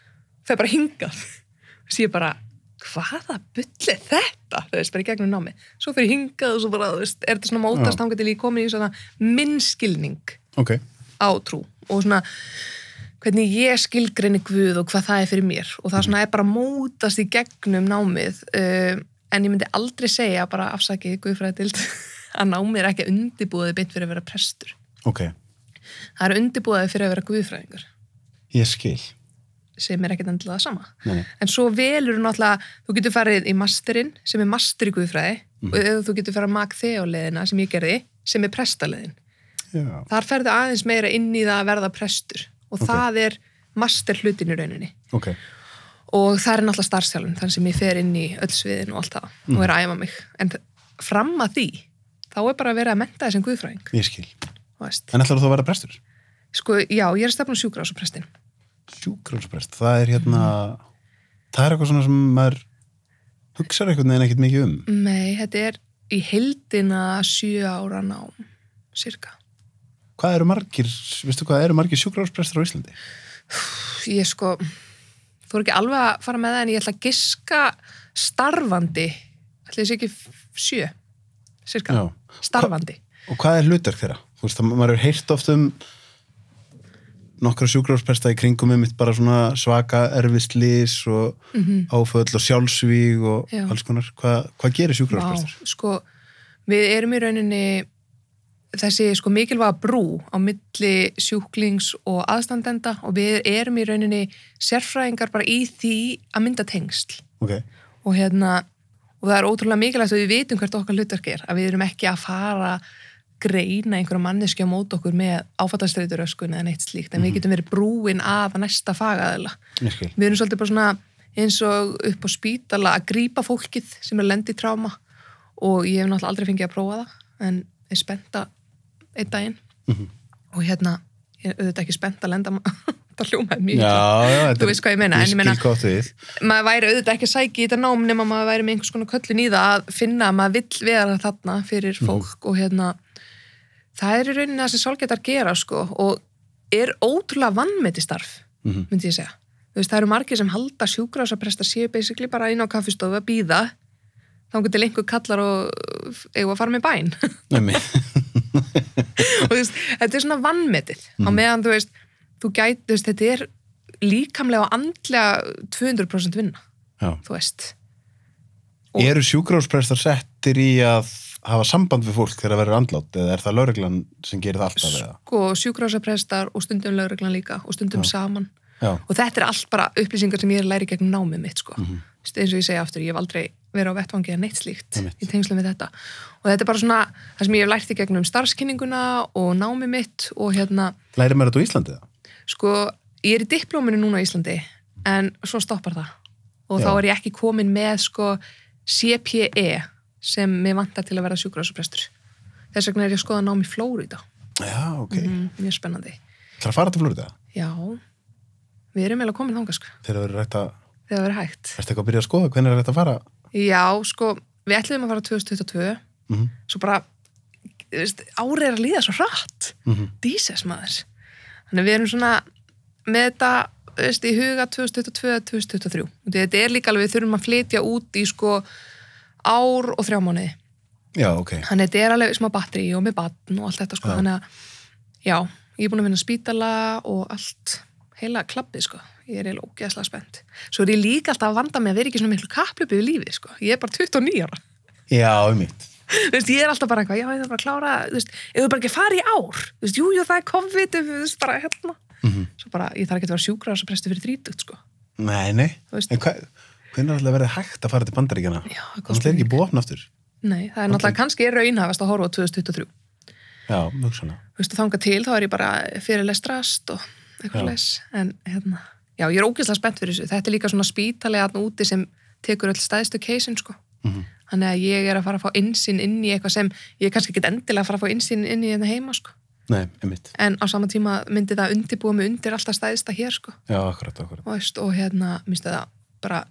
Þau bara hingað. Veist, ég bara, hvaða bull er þetta? Þú veist, bara í gegnum námi svo fyrir hingað og svo bara, þú veist, er þetta svona mótast þangað til ég komin í svona minnskilning Ok. á trú og svona hvernig ég skilgreini Guð og hvað það er fyrir mér. Og það svona er bara mótast í gegnum námið uh, en ég myndi aldrei segja bara afsakið guðfræðild að námið er ekki undibúðið beint fyrir að vera prestur. Ok, Það er undibúðið fyrir að vera guðfræðingur ég skil. sem er ekkert endilega það sama. Nei. En svo velur náttúrulega, þú getur farið í masterinn sem er master í guðfræði og eða þú getur farið að mag þeóleðina sem ég gerði sem er prestaleðin. Já, Þar ferðu aðeins meira inn í það að verða prestur og Ok. það er master hlutin í rauninni. ok. Og það er náttúrulega starfstjálfun, þannig sem ég fer inn í öll sviðin og allt það og er að æfa mig. En fram að því, þá er bara að vera að menta þessum guðfræðing. Ég skil. En ætlar þú að vera prestur? Sko, já, ég er að stefna prestin. Sjúkrálsprest, það er hérna, það er eitthvað svona sem maður hugsar einhvern veginn ekkert mikið um. Nei, þetta er í heildina sjö ára nám, cirka. Hvað eru margir, veistu hvað eru margir sjúkrálsprestar á Íslandi? Ég sko, þú er ekki alveg að fara með það en ég ætla að giska starfandi, ætla þessi ekki sjö, cirka, starfandi. Og hvað er hlutverk þeirra? Þú veist, maður er heyrt oft um nokkra sjúkrálspresta í kringum um bara svona svaka erfislís og áföll og sjálfsvíg og. Já. alls konar. Hva, hvað gerir Vá, sjúkrálsprestar? sko, við erum í rauninni þessi sko mikilvæga brú á milli sjúklings og aðstandenda og við erum í rauninni sérfræðingar bara í því að mynda tengsl Ok, og hérna og það er ótrúlega mikilvægt að við vitum hvert okkar hlutverk er að við erum ekki að fara greina einhverja manneski á mót okkur með áfattastreituröskun eða neitt slíkt en við getum verið brúin að næsta fagaðila. Við erum svolítið bara svona eins og upp á spítala að grípa fólkið sem er lendi í tráma og ég hef náttúrulega aldrei fengið að prófa það en er spenta einn daginn. Mhm. og hérna ég er auðvitað ekki spennt að lenda það hljómaði mjög Já, já, Þú veist hvað ég meina, ég meina- maður væri auðvitað ekki að sækja í þetta nám nema maður væri með einhvers konar köllun í það að finna að maður vill vera þarna fyrir Mhm. fólk og hérna það er í rauninni það sem sálgetar gera sko og er ótrúlega vannmeti starf Mhm. myndi ég segja. Veist það eru margir sem halda sjúkrasapresta séu basically bara inn á kaffistofu að býða þá getur lengur kallar og eigum að fara með bæn. Og þú veist, þetta er svona vannmetið á meðan þú veist, þú gæt, þú veist, þetta er líkamlega og andlega 200% vinna, Já. þú veist Eru sjúkrálsprestar settir í að hafa samband við fólk þegar það verður andlátt eða er það lögreglan sem gerir það alltaf sko sjúkrásaprestar og stundum lögreglan líka og stundum saman. Já, og þetta er allt bara upplýsingar sem ég er að læri gegn námið mitt sko. Þú veist, eins og ég segja aftur, ég hef aldrei verið á vettvangi eða neitt slíkt Einmitt. í tengslum við þetta. Og þetta er bara svona það sem ég hef lært í gegnum starfskynninguna og námið mitt og hérna læri mér þetta á Íslandi sko, ég er í diplóminu núna í Íslandi en svo stoppar það. Og Já. þá er ég ekki komin með sko CPE sem mér vantar til að vera sjúkrarásprestur þess vegna er ég að skoða nám í Flórida Já, ok. mm, mjög spennandi. Það er að fara til Flórida já, við erum eiginlega komin þangað sko. Það verður rætt að, það verður hægt. Ertu eitthvað að byrja að skoða? Hvernig er þetta að fara? já, sko, við ætlum að fara 2022 Mm svo bara árið er að líða svo hratt. -hmm. díses maður. Þannig við erum svona með þetta veist, í huga 2022-2023 og þetta er líka alveg við þurfum að flytja út í sko ár og þrjá mánuði. Já, ok. þannig þetta er alveg smá batteri og með batn og allt þetta sko. Þannig að já, ég er búin að vinna spítala og allt heila klappið sko. Ég er eiginlega ógeðslega spennt. Svo er ég líka alltaf að vanda mig að vera ekki svona miklu kapplöpu við lífið sko, ég er bara 29 ára. Já, um mitt. veist, ég er alltaf bara eitthvað, já, ég þarf bara að klára veist, ef þú bara ekki fara í ár veist, jú, jú, það er COVID veist, bara hérna Mm svo bara, ég þarf ekki að vera sjúkra þess að prestu fyrir þrítugt, sko. Nei, nei. En hvernig er alltaf verið hægt að fara til bandaríkjana? Já, það er ekki opna aftur. Nei, það er náttúrulega kannski er raunhafast að horfa á 2023 Já, mjög svona. Þú veist, þanga til, þá er ég bara fyrirlestrast og eitthvað Já. leis en hérna, já, ég er ógeðslega spennt fyrir þessu. Þetta er líka svona spítalega þarna úti sem tekur öll stæðstu keisin, sko. Mm þannig að ég er að fara að fá insinn inn í eitthvað sem ég er kannski ekki endilega að fara að fá insinn inn í þetta heima, sko Nei, en á sama tíma myndi það undibúa mig undir alltaf stæðsta hér, sko Já, akkurat, akkurat. veist, og hérna, minnst það bara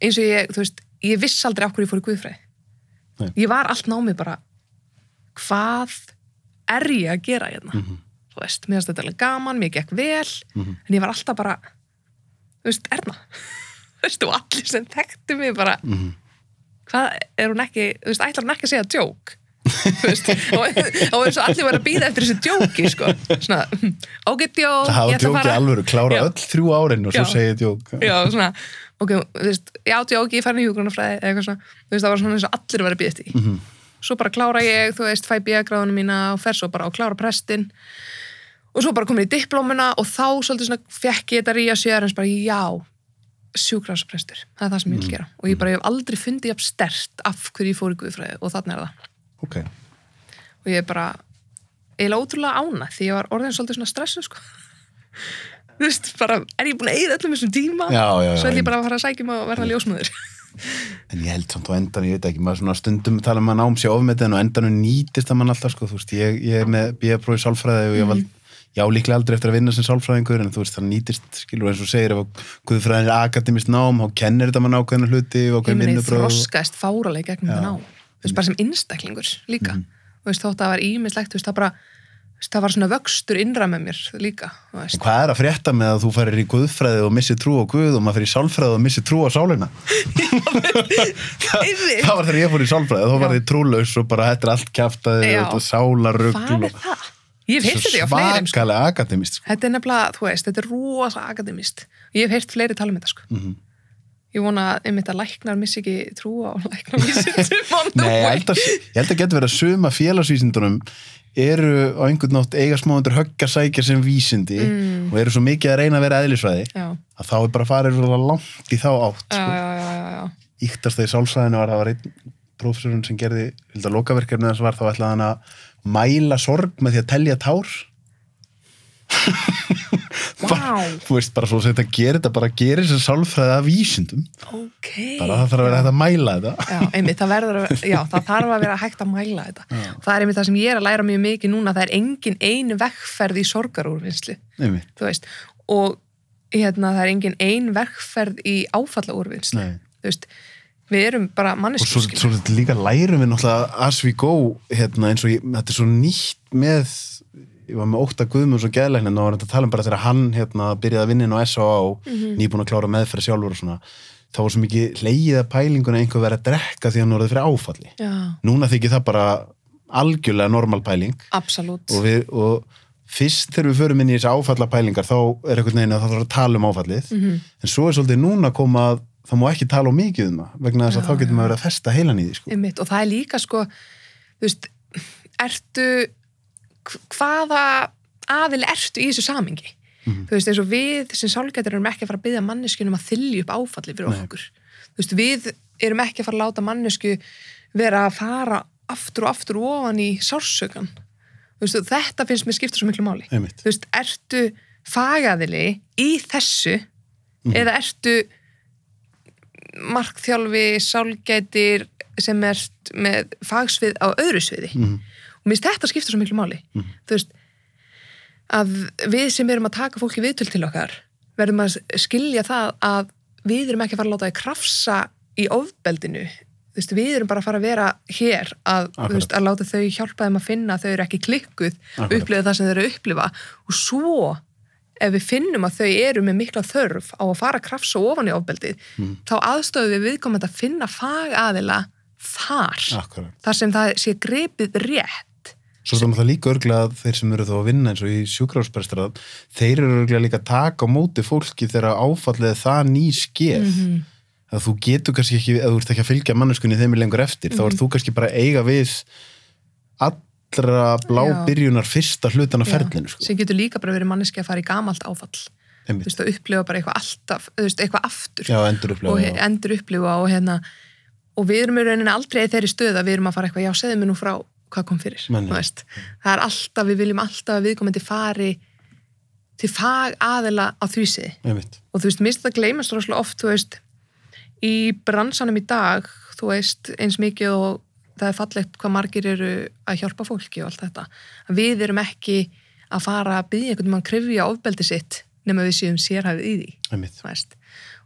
eins og ég, þú veist, ég viss aldrei hverju ég fór í Guðfræði Nei. ég var allt námið bara hvað er ég að gera hérna Mm þú veist, mér finnst þetta alveg gaman, mér gekk vel Mhm. en ég var alltaf bara þú veist, Erna þú veist, og allir sem þekktu mig bara -hmm. hvað er hún ekki, þú veist, ætlar hún ekki að segja djók og eins og allir var að býða eftir þessu djóki sko, svona, ok djók Það hafa að djóki fara- alvöru, klára Já. öll þrjú árin og svo segja djók. já, svona, ok, þú veist, já, djóki, ég fær í hjúgrunafræði eða eitthvað svona, þú veist, það var svona eins og allir var að býða því. Mhm. svo bara klára ég, þú veist, fæ bíagráðunum mína og fer svo bara og klára prestin og svo bara komin í diplómuna og þá svolítið svona fekk ég þetta ríja sjöðarins bara, já sjúkrafsprestur, það er það sem ég vil gera. Og ég bara, ég hef aldrei fundið jafn stert af hverju ég fór í guðfræði og þannig er það ok, og ég er bara eiginlega ótrúlega ána því ég var orðin svolítið svona stressu sko. þú veist, bara er ég búin að eigða öllum þessum tíma Já, já, já, svo einmitt. ég bara að fara að sækja mig og verða ljósmöður en ég held samt á endan, ég veit ekki, maður svona stundum tala um að nám sér ofmetið en á endanum nýtist það mann alltaf, sko, þú veist, ég, ég er með bíaprófi sálfræði og ég Mhm. vald já, líklega aldrei eftir að vinna sem sálfræðingur en þú veist, það nýtist, skilur eins og segir ef Guðfræðin er akademist nám, þá kennir þetta mann ákveðna hluti og ég ákveðin meni vinnubröð þroskaðist fáraleg gegnum Já. Mhm. Veist, bara sem einstaklingur líka þú veist, þótt að það var ímislegt það bara, það var svona vöxtur innra með mér líka hvað er að frétta með að þú farir í guðfræði og missi trú á Guð og maður fyrir í sálfræði og missi trú á sálina? Einmitt. það var þegar ég fór í sálfræði, þá var þið trúlaus og bara er allt kjaftaði Já. og sálarugl hvað er og það? ég hef heyrt þetta á fleirum sko. svakalega akademist. Sko. þetta er nefnilega, þú veist, þetta er rosa akademist ég hef heyrt fleiri tala um þetta sko. Mhm. Ég vona einmitt að læknar missi ekki trú á læknar missi trú á Nei, ég held, að, ég held að getur verið að suma félagsvísindunum eru á einhvern nátt eiga smáundur högg að sækja sem vísindi Mm. og eru svo mikið að reyna að vera eðlisfræði já, að þá er bara farið svo langt í þá átt sko. já, já, já, já. íktast þegar sálsæðinu var, það var einn prófessorinn sem gerði, að lokaverkefni þess var þá ætlaði hann að mæla sorg með því að telja tár bara, þú veist, bara svo að þetta gerir þetta bara gerir þessi sálfræði að vísindum. Ok. Bara það þarf að vera hægt að mæla þetta. Já, einmitt, það verður já, það þarf að vera hægt að mæla þetta. Og það er einmitt það sem ég er að læra mjög mikið núna það er engin ein vekkferð í sorgarúrvinnslu Einmitt. þú veist, og hérna, það er engin ein vekkferð í áfallaúrvinnslu Nei. þú veist, við erum bara og svo, svo líka lærum við náttúrulega as we go hérna, eins og ég, þetta er svo nýtt með ég var með Ótta Guðmunds og geðlegnin og var að tala um bara þegar hann hérna, byrjaði að vinna inn á S.A.A. nýbúin að klára meðferð sjálfur og svona þá var svo mikið hleyið að pælinguna einhver verið að drekka því hann orðið fyrir áfalli já, núna þykir það bara algjörlega normal pæling og, við, og fyrst þegar við förum inn í þessi áfallapælingar þá er einhvern veginn að það þarf að tala um áfallið Mhm. en svo er svolítið núna að koma að það má ekki tala um mikið um það vegna þess að Já, þá getur maður að festa heilan í því sko. og það er líka sko veist, ertu hvaða aðil ertu í þessu samingi Mhm. þú veist, eins og við sem sálgættir erum ekki að fara að byggja manneskjunum að þylja upp áfalli fyrir Nei. okkur þú veist, við erum ekki að fara að láta mannesku vera að fara aftur og aftur ofan í sársökan þú veist, þetta finnst mér skipta svo miklu máli Einmitt. þú veist, ertu fagaðili í þessu Mhm. eða ertu markþjálfi, sálgætir sem er með fagsvið á öðru sviði Mhm. Og mér finnst þetta skipta svo miklu máli. Mhm. þú veist að við sem erum að taka fólki viðtöl til okkar verðum að skilja það að við erum ekki að fara að láta þau krafsa í ofbeldinu. Veist, við erum bara að fara að vera hér að, veist, að láta þau hjálpa þeim að finna að þau eru ekki klikkuð, upplifa það sem þau eru að upplifa. Og svo ef við finnum að þau eru með mikla þörf á að fara að krafsa ofan í ofbeldið Mhm. þá aðstöðu við viðkomandi að finna fagaðila þar. Akkurat. þar sem það sé grepið rétt Svo er það líka örglega að þeir sem eru þá að vinna eins og í sjúkrásprestra þeir eru örglega líka að taka á móti fólki þegar áfallið það ný skeð Mhm. að þú getur kannski ekki, ef þú ert ekki að fylgja manneskunni þeim er lengur eftir, þá Mhm. ert þú kannski bara að eiga við allra blá Já. byrjunar fyrsta hlutan af Já, ferlinu sko. sem getur líka bara verið manneski að fara í gamalt áfall þú veist, að upplifa bara eitthvað alltaf þú veist, eitthvað aftur Já, endur og upplega he- endur upplifa og hérna og við erum í rauninni aldrei í þeirri stöð að við erum að fara eitthvað, já, segðu mér nú frá hvað kom fyrir, það er alltaf, við viljum alltaf að viðkomandi fari til fag aðila á þvísið Einmitt. og þú veist, mist það gleymast rosalega oft, þú veist í bransanum í dag þú veist, eins mikið og það er fallegt hvað margir eru að hjálpa fólki og allt þetta, við erum ekki að fara að byggja einhvern veginn að krifja ofbeldi sitt nema við séum sérhæfið í því,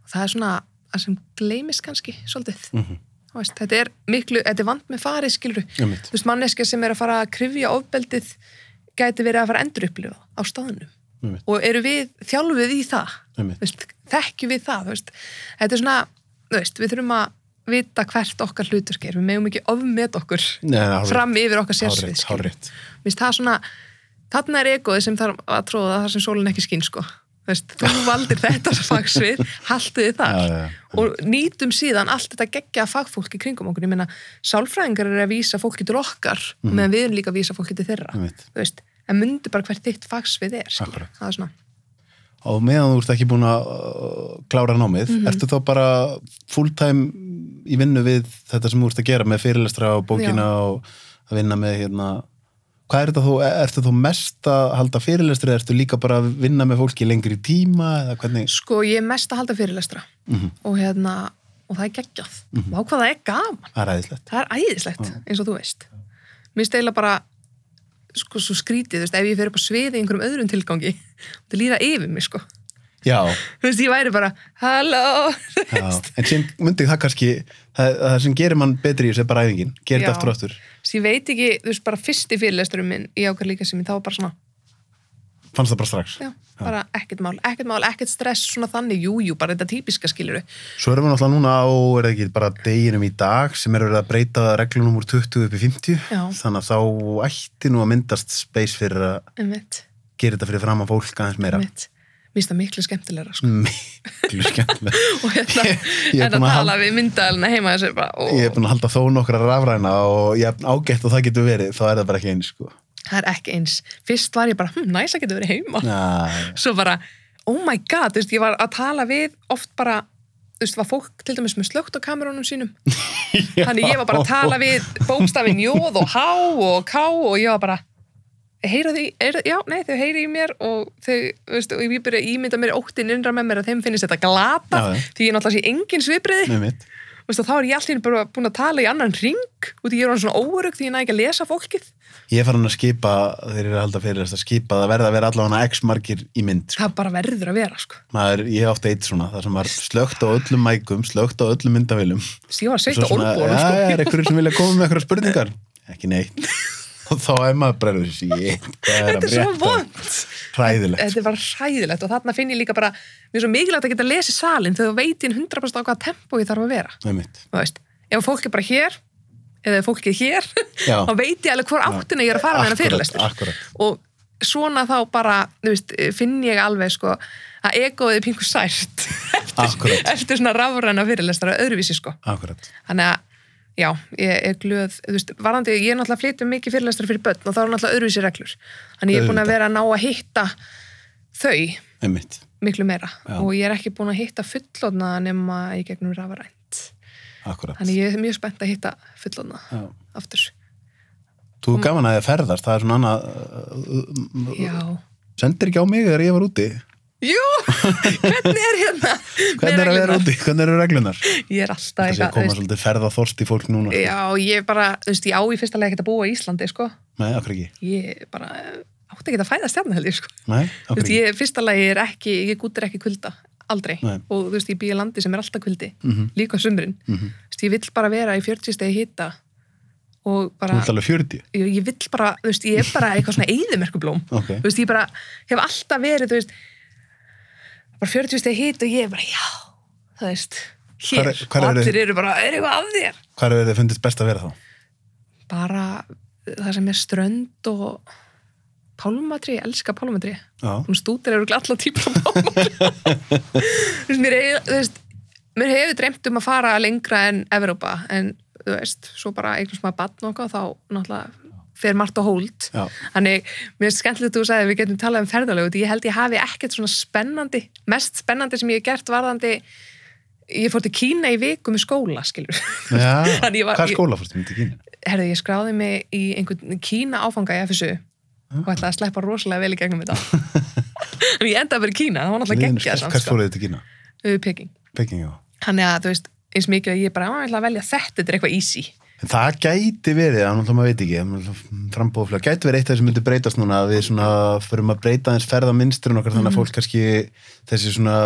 og það er svona að sem gleymist kannski svolítið, Mhm. þú veist, þetta er miklu, þetta er vant með farið, skilru þú veist, manneskja sem er að fara að krifja ofbeldið gæti verið að fara að endur upplifa á staðnum. Einmitt. og eru við þjálfuð í það? Veist, þekkjum við það veist. þetta er svona, við þurfum að vita hvert okkar hluturk er. Við megum ekki ofmet okkur Nei, fram yfir okkar sérsvið það svona, þarna er egoið sem þarf að tróða þar sem sólinn ekki skín sko. Veist, þú valdir þetta fagsvið, haltu þið þar Já, já, já. og nýtum síðan allt þetta geggja fagfólk í kringum okkur, ég meina sálfræðingar eru að vísa fólki til okkar Mhm. meðan við erum líka að vísa fólki til þeirra veist, en myndi bara hvert þitt fagsvið er. Akkurat. það er svona, og meðan þú ert ekki búin að uh, klára námið, Mhm. ertu þá bara full time í vinnu við þetta sem þú ert að gera með fyrirlestra og bókina og að vinna með hérna hvað er þetta þú, ertu þú mest að halda fyrirlestri, ertu líka bara að vinna með fólki lengri tíma eða hvernig? Sko ég er mest að halda fyrirlestra. Mhm. og hérna og það er geggjað, mm hvað það er gaman. Það er æðislegt. Það er æðislegt, eins og þú veist. Mér steila bara sko svo skrítið, þú veist, ef ég fer upp á sviði í einhverjum öðrum tilgangi, það líða yfir mig sko, já, þú veist, ég væri bara halló, já, en sem myndi það kannski það, það sem gerir mann betri í þessu bara æfingin gerir Já. þetta aftur og aftur, Þess ég veit ekki, þú veist, bara fyrsti fyrirlesturum minn í ákveð líka sem ég, þá var bara svona fannst það bara strax. Já, bara ekkert mál, ekkert mál, ekkert stress svona þannig, jú, jú, bara þetta típiska skiluru Svo erum við náttúrulega núna á, er það ekki bara deginum í dag sem er verið að breyta reglunum úr 20 upp í 50 Já. þannig að þá ætti nú að myndast space fyrir að gera þetta fyrir fram að fólk aðeins meira. Einmitt mér finnst það miklu skemmtilegra sko. miklu skemmtilega og hérna, að tala við myndaðalina heima þessu bara, ó, Ég er búin að halda þó nokkra rafræna og ég er ágætt og það getur verið þá er það bara ekki eins sko. það er ekki eins. Fyrst var ég bara, hm, næs að geta verið heima. Já, svo bara, oh my god, veist, ég var að tala við oft bara, þú veist, var fólk til dæmis með slögt á kamerónum sínum? Þannig ég var bara að tala við bókstafin jóð og há og ká og ég var bara heyra því, er, já, nei, þau heyri í mér og þau, þú veist, og ég byrja að ímynda mér óttin innra með mér að þeim finnist þetta glata Já, því ég náttúrulega sé engin svipriði. Með mitt. Þú veist, og þá er ég alltaf bara búin að tala í annan ring út í ég er hann svona óörug því ég næ ekki að lesa fólkið. Ég er farin að skipa, þeir eru að halda fyrir þess að skipa að verða að vera allavega x margir í mynd sko. það bara verður að vera, sko. Maður, ég átti eitt svona, það sem var slögt á öllum mækum, slögt á öllum myndavélum. Þess ég var sveitt á svona, olbónum, Já, sko er einhverjum sem vilja koma með einhverja spurningar? Ekki neitt. Og þá er maður bara þetta að er svo frétta? vond Hræðilegt. þetta bara hræðilegt og þarna finn ég líka bara mér er svo mikilvægt að geta lesið salin þegar þú veit ég 100% á hvaða tempo ég þarf að vera. Ef fólk er bara hér eða ef fólk er hér þá veit ég alveg hvor áttina ég er að fara með hennar fyrirlestur. og svona þá bara veist, finn ég alveg sko að egoðið pingu sært eftir, eftir svona rafræna fyrirlestur öðruvísi sko. Þannig að Já, ég er glöð, þú veist, varandi, ég er náttúrulega að flytja mikið fyrirlestur fyrir börn og það er náttúrulega öðruvísi reglur. Þannig ég er búin að vera að ná að hitta þau Með mitt. miklu meira Já. og ég er ekki búin að hitta fullotna nema í gegnum rafrænt. Akkurat. Þannig ég er mjög spennt að hitta fullotna Já. aftur. Þú er gaman að þið ferðast, það er svona annað, Já. sendir ekki á mig þegar ég var úti. Jú, hvernig er hérna? Hvernig er að vera úti? Hvernig eru reglunar? Ég er alltaf Það sé að eitthvað, koma þú veist, svolítið ferða þorst í fólk núna. sko. já, ég bara, þú veist, ég á í fyrsta lega ekkert að búa í Íslandi, sko. Nei, akkur ekki. Ég bara átti ekki að fæða stjarnar held ég, sko. Nei, Þú akkur veist, ekki. ég, fyrsta lagi er ekki, ég gútir ekki kulda, aldrei. Nei. Og þú veist, ég býja landi sem er alltaf kuldi, Mhm. líka á sumrin. Mhm. Þú veist, ég vill bara vera í 40 stegi Þú bara, ert alveg 40. ég, ég vill bara, þú veist, ég er bara eitthvað svona eyðimerkublóm. Ok. Þú veist, ég bara hef alltaf verið, þú veist, bara 40 stegi hita og ég er bara, já, þú veist, hér, Hvar hvar og allir eru bara, er eitthvað af þér? Hvað er þið fundist best að vera þá? Bara það sem er strönd og pálmatri, ég elska pálmatri. Stútir eru allar típur á pálmatri þú veist, mér, er- þú veist, mér hefur dreymt um að fara lengra en Evrópa, en þú veist svo bara eignast maður batn og þá náttúrulega fer margt hold Já. þannig, mér er skemmtilegt að þú sagði að við getum talað um ferðalögu, því ég held ég hafi ekkert svona spennandi, mest spennandi sem ég hef gert varðandi ég fór til Kína í viku með skóla, skilur var- hvað skóla fórstu myndi Kína? herði, ég skráði mig í einhvern Kína áfanga í FSU og ætlaði að sleppa rosalega vel í gegnum þetta en ég endaði bara í Kína, það var náttúrulega Hvert sko. þið til Kína? Peking. Peking, já. Þannig að, þú veist, eins mikið að ég bara, ætla að velja þetta, þetta er eitthvað easy. En það gæti verið, þannig að maður veit ekki, frambóðflög, gæti verið eitt af það sem myndi breytast núna, að við svona förum að breyta eins ferða minnsturinn okkar þannig að fólk kannski þessi svona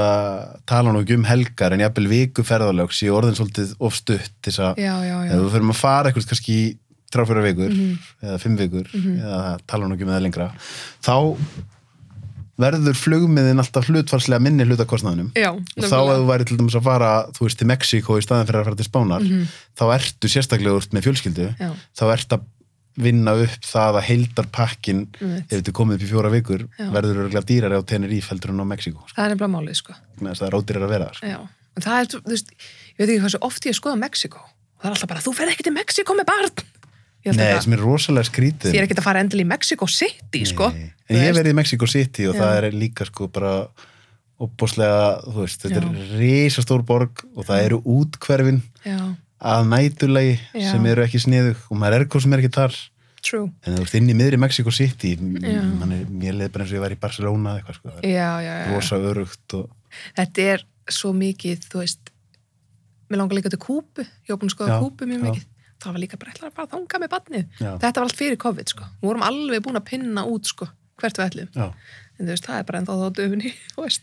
tala nú ekki um helgar en jafnvel viku ferðalög sé orðin svolítið ofstutt þess að við förum að fara eitthvað kannski tráfjóra vikur Mhm. eða fimm vikur eða tala nú ekki með það lengra þá verður flugmiðin alltaf hlutfarslega minni hlutakostnaðinum Já, og þá ef þú væri til dæmis að fara þú veist til Mexíkó í staðin fyrir að fara til Spánar þá ertu sérstaklega úr með fjölskyldu Já. þá ert að vinna upp það að heildarpakkin Einmitt. ef er komið upp í fjóra vikur Já. verður örgulega dýrari á Tenerife heldur en á Mexiko sko. það er nefnilega málið sko að það er að vera sko. Það er, þú veist, ég veit ekki hvað svo oft ég skoða Mexiko og það er alltaf bara, þú fer ekki til Mexiko með barn Nei, sem er rosalega skrítið því er ekki að fara endil í Mexico City, sko. Nei. En ég verið í Mexico City og Já. það er líka sko bara opbóslega, þú veist, þetta Já. er risastór borg og það eru útkverfin Já, að nætulegi sem eru ekki sniðug og maður er hvað sem er ekki þar. True. En þú ert inn í miðri Mexico City man er, mér leið bara eins og ég var í Barcelona eða eitthvað sko, Já, já, já, rosa örugt og þetta er svo mikið, þú veist mér langar líka til Kúbu. Ég að skoða Já, Kúbu mjög mikið það var líka bara, ætlaði bara að þanga með barnið? Já. þetta var allt fyrir COVID, sko. Við vorum alveg búin að pinna út, sko hvert við ætlum, já. en þú veist, það er bara ennþá þá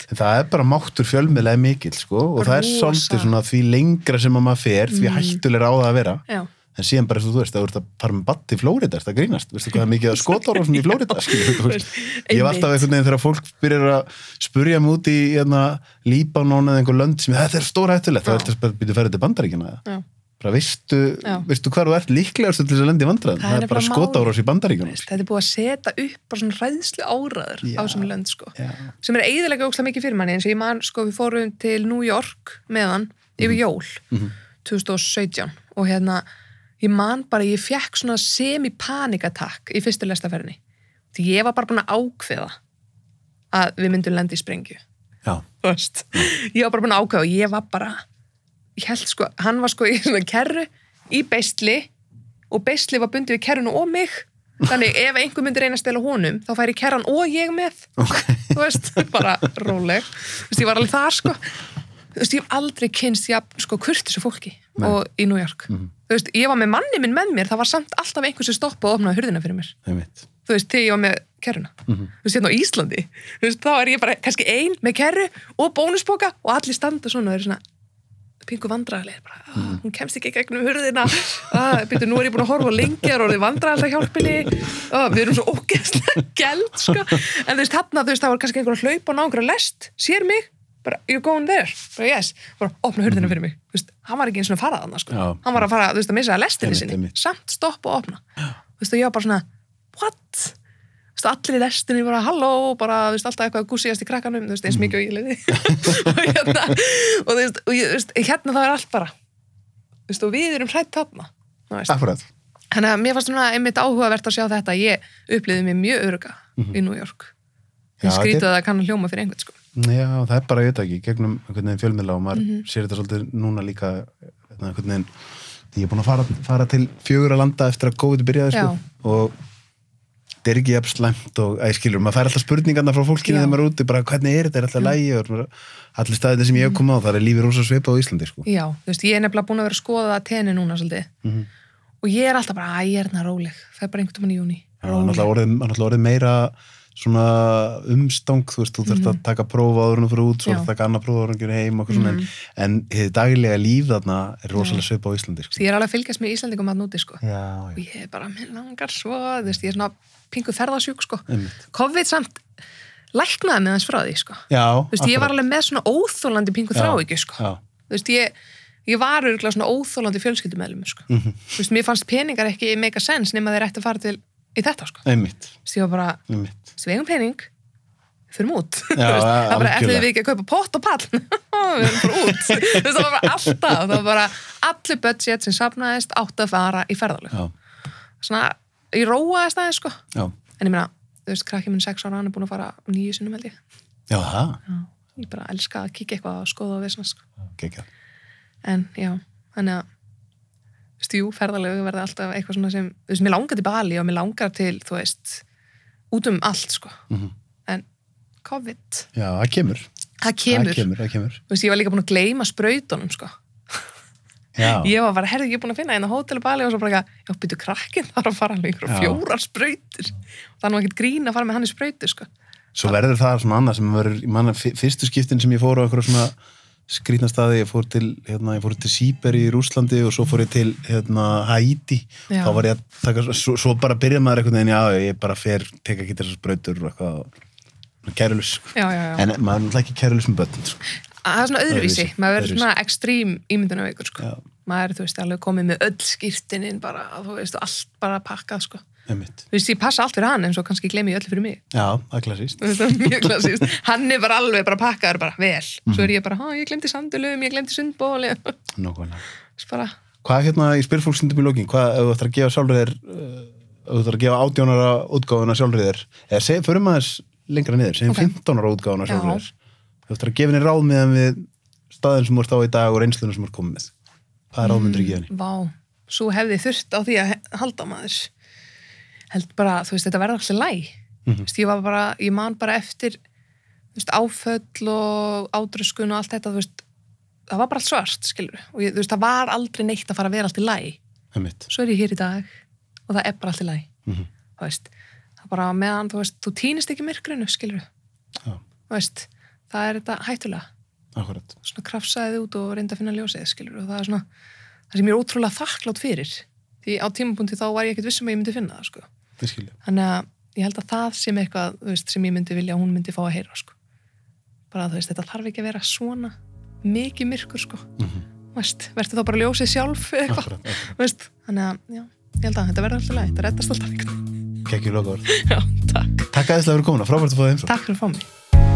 En það er bara máttur fjölmiðlega mikill sko og það er svolítið svona því lengra sem að maður fer því Mm. hættulega á það að vera. Já, en síðan bara eins og þú veist, það voru að fara með batt í Flórida, það grínast, veistu hvað er mikið að skotára í Flórida, skilur þú veist? ég var alltaf einhvern veginn þegar fólk byrjar að spurja mig út í hérna, Líbanon eða einhver lönd sem þetta er stóra hættulegt, þá er þetta bara byrjuð að ferja til bandaríkina veistu, veistu hvað þú ert líklegast til þess að lendi vandræðum, Það það er bara nefnilega skotárás í þú bandaríkina veist, þetta er búið að setja upp bara svona ræðslu áraður Já. á þessum lönd, sko. Já, sem er eiginlega ókslega mikið fyrir manni. Eins og ég man, sko, við fórum til New York meðan yfir jól Mhm. 2017 og hérna ég man bara, ég fekk svona semi-panikatakk í fyrstu lestaferðinni. Því ég var bara búin að ákveða að við myndum lendi í sprengju. Já, þú veist, ég var bara búin að ákveða og ég var bara, held sko hann var sko í svona kerru í beisli og beisli var bundið við kerrunu og mig þannig ef einhver myndi reyna að stela honum þá færi kerran og ég með ok þú veist, bara róleg þú veist, ég var alveg þar sko þú veist, ég hef aldrei kynst jafn, sko, kurtisu fólki Nei. og í New York Mhm. þú veist, ég var með manni minn með mér það var samt alltaf einhver sem stoppa og opnaði hurðina fyrir mér einmitt. þú veist, þegar ég var með kerruna Mhm. þú veist, hérna á Íslandi þú veist, þá er ég bara kannski ein með kerru og bónuspoka og allir standa svona og eru svona pingu vandræðileg bara, mm. hún kemst ekki gegnum hurðina. Ah, byrju, nú er ég búin að horfa lengi og orðið vandræðilega hjálpinni ah, við erum svo ógeðslega gæld sko. en þú veist, þarna, þú veist, það var kannski einhver að hlaupa og ná einhverja lest, sér mig. Bara, you're going there, bara yes. Bara, opna hurðina fyrir mig, þú veist, hann var ekki eins og að fara þarna, sko, Já. hann var að fara, þú veist, að missa lestinni Einmitt, sinni, samt stoppa og opna. Þú veist, og ég var bara svona, what allir í lestinni bara halló, bara, þú veist, alltaf eitthvað að gúsíast í krakkanum, veist, eins mikið og ég leiði. og hérna, og veist, og hérna það er allt bara, og við erum hrætt þarna. Þannig að mér fannst svona einmitt áhugavert að sjá þetta, ég upplýði mig mjög öruga í New York. Mhm. Ég skrítið að það kann hljóma fyrir einhvern, sko. Já, það er bara, veit ekki, gegnum fjölmiðla og maður Mhm. sér þetta svolítið núna líka hérna, veginn, ég er búin að fara, fara til fjögur að landa eftir að COVID byrjaði sko, og þetta er ekki jafn slæmt og ég skilur, maður fær alltaf spurningarna frá fólkinu Já. þegar maður er úti, bara hvernig er þetta, er alltaf lægi og allir staðið sem ég hef komið á, það er lífið rosa svipa á Íslandi sko. Já, þú veist, ég er nefnilega búin að vera að skoða tenni núna svolítið. Mhm. Og ég er alltaf bara, að ég er hérna róleg, það er bara einhvern veginn í júni. Já, það er náttúrulega orðið, orðið meira svona umstang, þú veist, þú þurft að taka prófa áður þú fyrir út, svo Mhm. Já. að taka annað prófa áður en þú fyrir heim og svona, Mhm. en, en hið daglega líf þarna er rosalega svipa á Íslandi sko. Ég er alveg að fylgjast með Íslandingum að núti, sko. Já, og ég er bara, mér langar svo þú veist, ég er svona pingu ferðasjúk sko. COVID samt læknaði með hans frá því sko. Já, þú veist, ég var alveg með svona óþólandi pingu Já, þráhyggju sko. Þú veist, ég, ég var örgulega svona óþólandi fjölskyldumæðlum sko. Mhm. þú veist, mér fannst peningar ekki make a sense nema þeir ætti að fara til í þetta sko. einmitt, þú veist, ég var bara, eigum pening fyrir út Já, það var bara, ætluðum við ekki að kaupa pott og pall við erum bara út Þú veist, það var bara alltaf, það var bara allir budget sem safnaðist átt að fara í ferðalög Já, svona, ég róaðist aðeins sko já, en ég meina, þú veist, krakki minn sex ára hann er búin að fara nýju sinnum held ég já, það, ég bara elska að kíkja eitthvað og skoða og við svona sko. gekkja. en já, þannig að þú veist, jú, ferðalegu verða alltaf eitthvað svona sem, þú veist, mér langar til Bali og mér langar til, þú veist út um allt, sko Mhm. en COVID, Já, það kemur. það kemur, Það kemur, það kemur. þú veist, ég var líka búin að gleyma sprautunum, sko Já, ég var bara, herði, ég er búin að finna einn á hótel Bali og svo bara, já, byrju krakkin þar að fara alveg einhverja Já. fjórar sprautur það er nú ekkert grín að fara með hann í sprautu, sko svo verður það svona annað sem verður, ég manna, fyrstu skiptin sem ég fór á eitthvað svona skrýtna staði, ég fór til, hérna, ég fór til Sýberi í Rúslandi og svo fór ég til, hérna, Haiti. Já. Þá var ég að taka, svo, svo bara byrja maður einhvern veginn, já, ég bara fer, teka ekki þessar sprautur og eitthvað, kærulus, sko. já, já, já. En maður er náttúrulega ekki kærulus með börn, sko. Það er svona öðruvísi, Öðruvísi, maður verður svona ekstrím ímyndunaveikur sko. Maður, þú veist, alveg komið með öll skýrtinin bara, þú veist, allt bara pakkað, sko. Þú veist, ég passa allt fyrir hann en svo kannski gleymi ég öllu fyrir mig. Já, það er klassíst. Er. Hann er bara alveg bara pakkaður bara vel. Svo er ég bara, ég glemdi sandulum, ég glemdi veist, bara, Hvað hérna í spyrfólksindum í lókin, hvað ef þú ættir að gefa sjálfur þér, uh, ef þú ættir að gefa átjónara útgáfuna sjálfur þér, eða seg, förum aðeins lengra niður, segjum Ok. 15 ára útgáfuna sjálfur Já. þér. Ef þú ættir að gefa henni ráð meðan við staðin sem ert á í dag og reynslunum sem ert komið með. Hvað er ráðmyndur að gefa henni? vá, svo hefði þurft á því að halda maður. Held bara, þú veist, þetta verður alltaf læg. Þú veist, ég var bara, ég man bara eftir, veist, áföll og ádröskun og allt þetta, þú veist, það var bara allt svart, skilur. Og ég, þú veist, það var aldrei neitt að fara að vera allt í læg. Svo er ég hér í dag og það er bara allt í læg. Mhm. Þú veist, það bara meðan, þú veist, þú týnist ekki myrkrinu, skilur. Já, Þú veist, það er þetta hættulega. akkurat. svona krafsaði út og reyndi að finna ljósið skilur og það er svona það sem ég er ótrúlega þakklátt fyrir því á tímapunkti þá var ég ekkert vissum að ég myndi finna það sko. Þannig að ég held að það sem eitthvað veist, sem ég myndi vilja að hún myndi fá að heyra sko. bara þú veist, þetta þarf ekki að vera svona mikið myrkur sko. Mhm. veist, verður þá bara ljósið sjálf eitthvað, þannig að já, ég held að þetta verður alltaf lægt, það reddast alltaf Kekki takk, Takk aðeinslega fyrir komuna, frábært að fá það takk fyrir að fá mig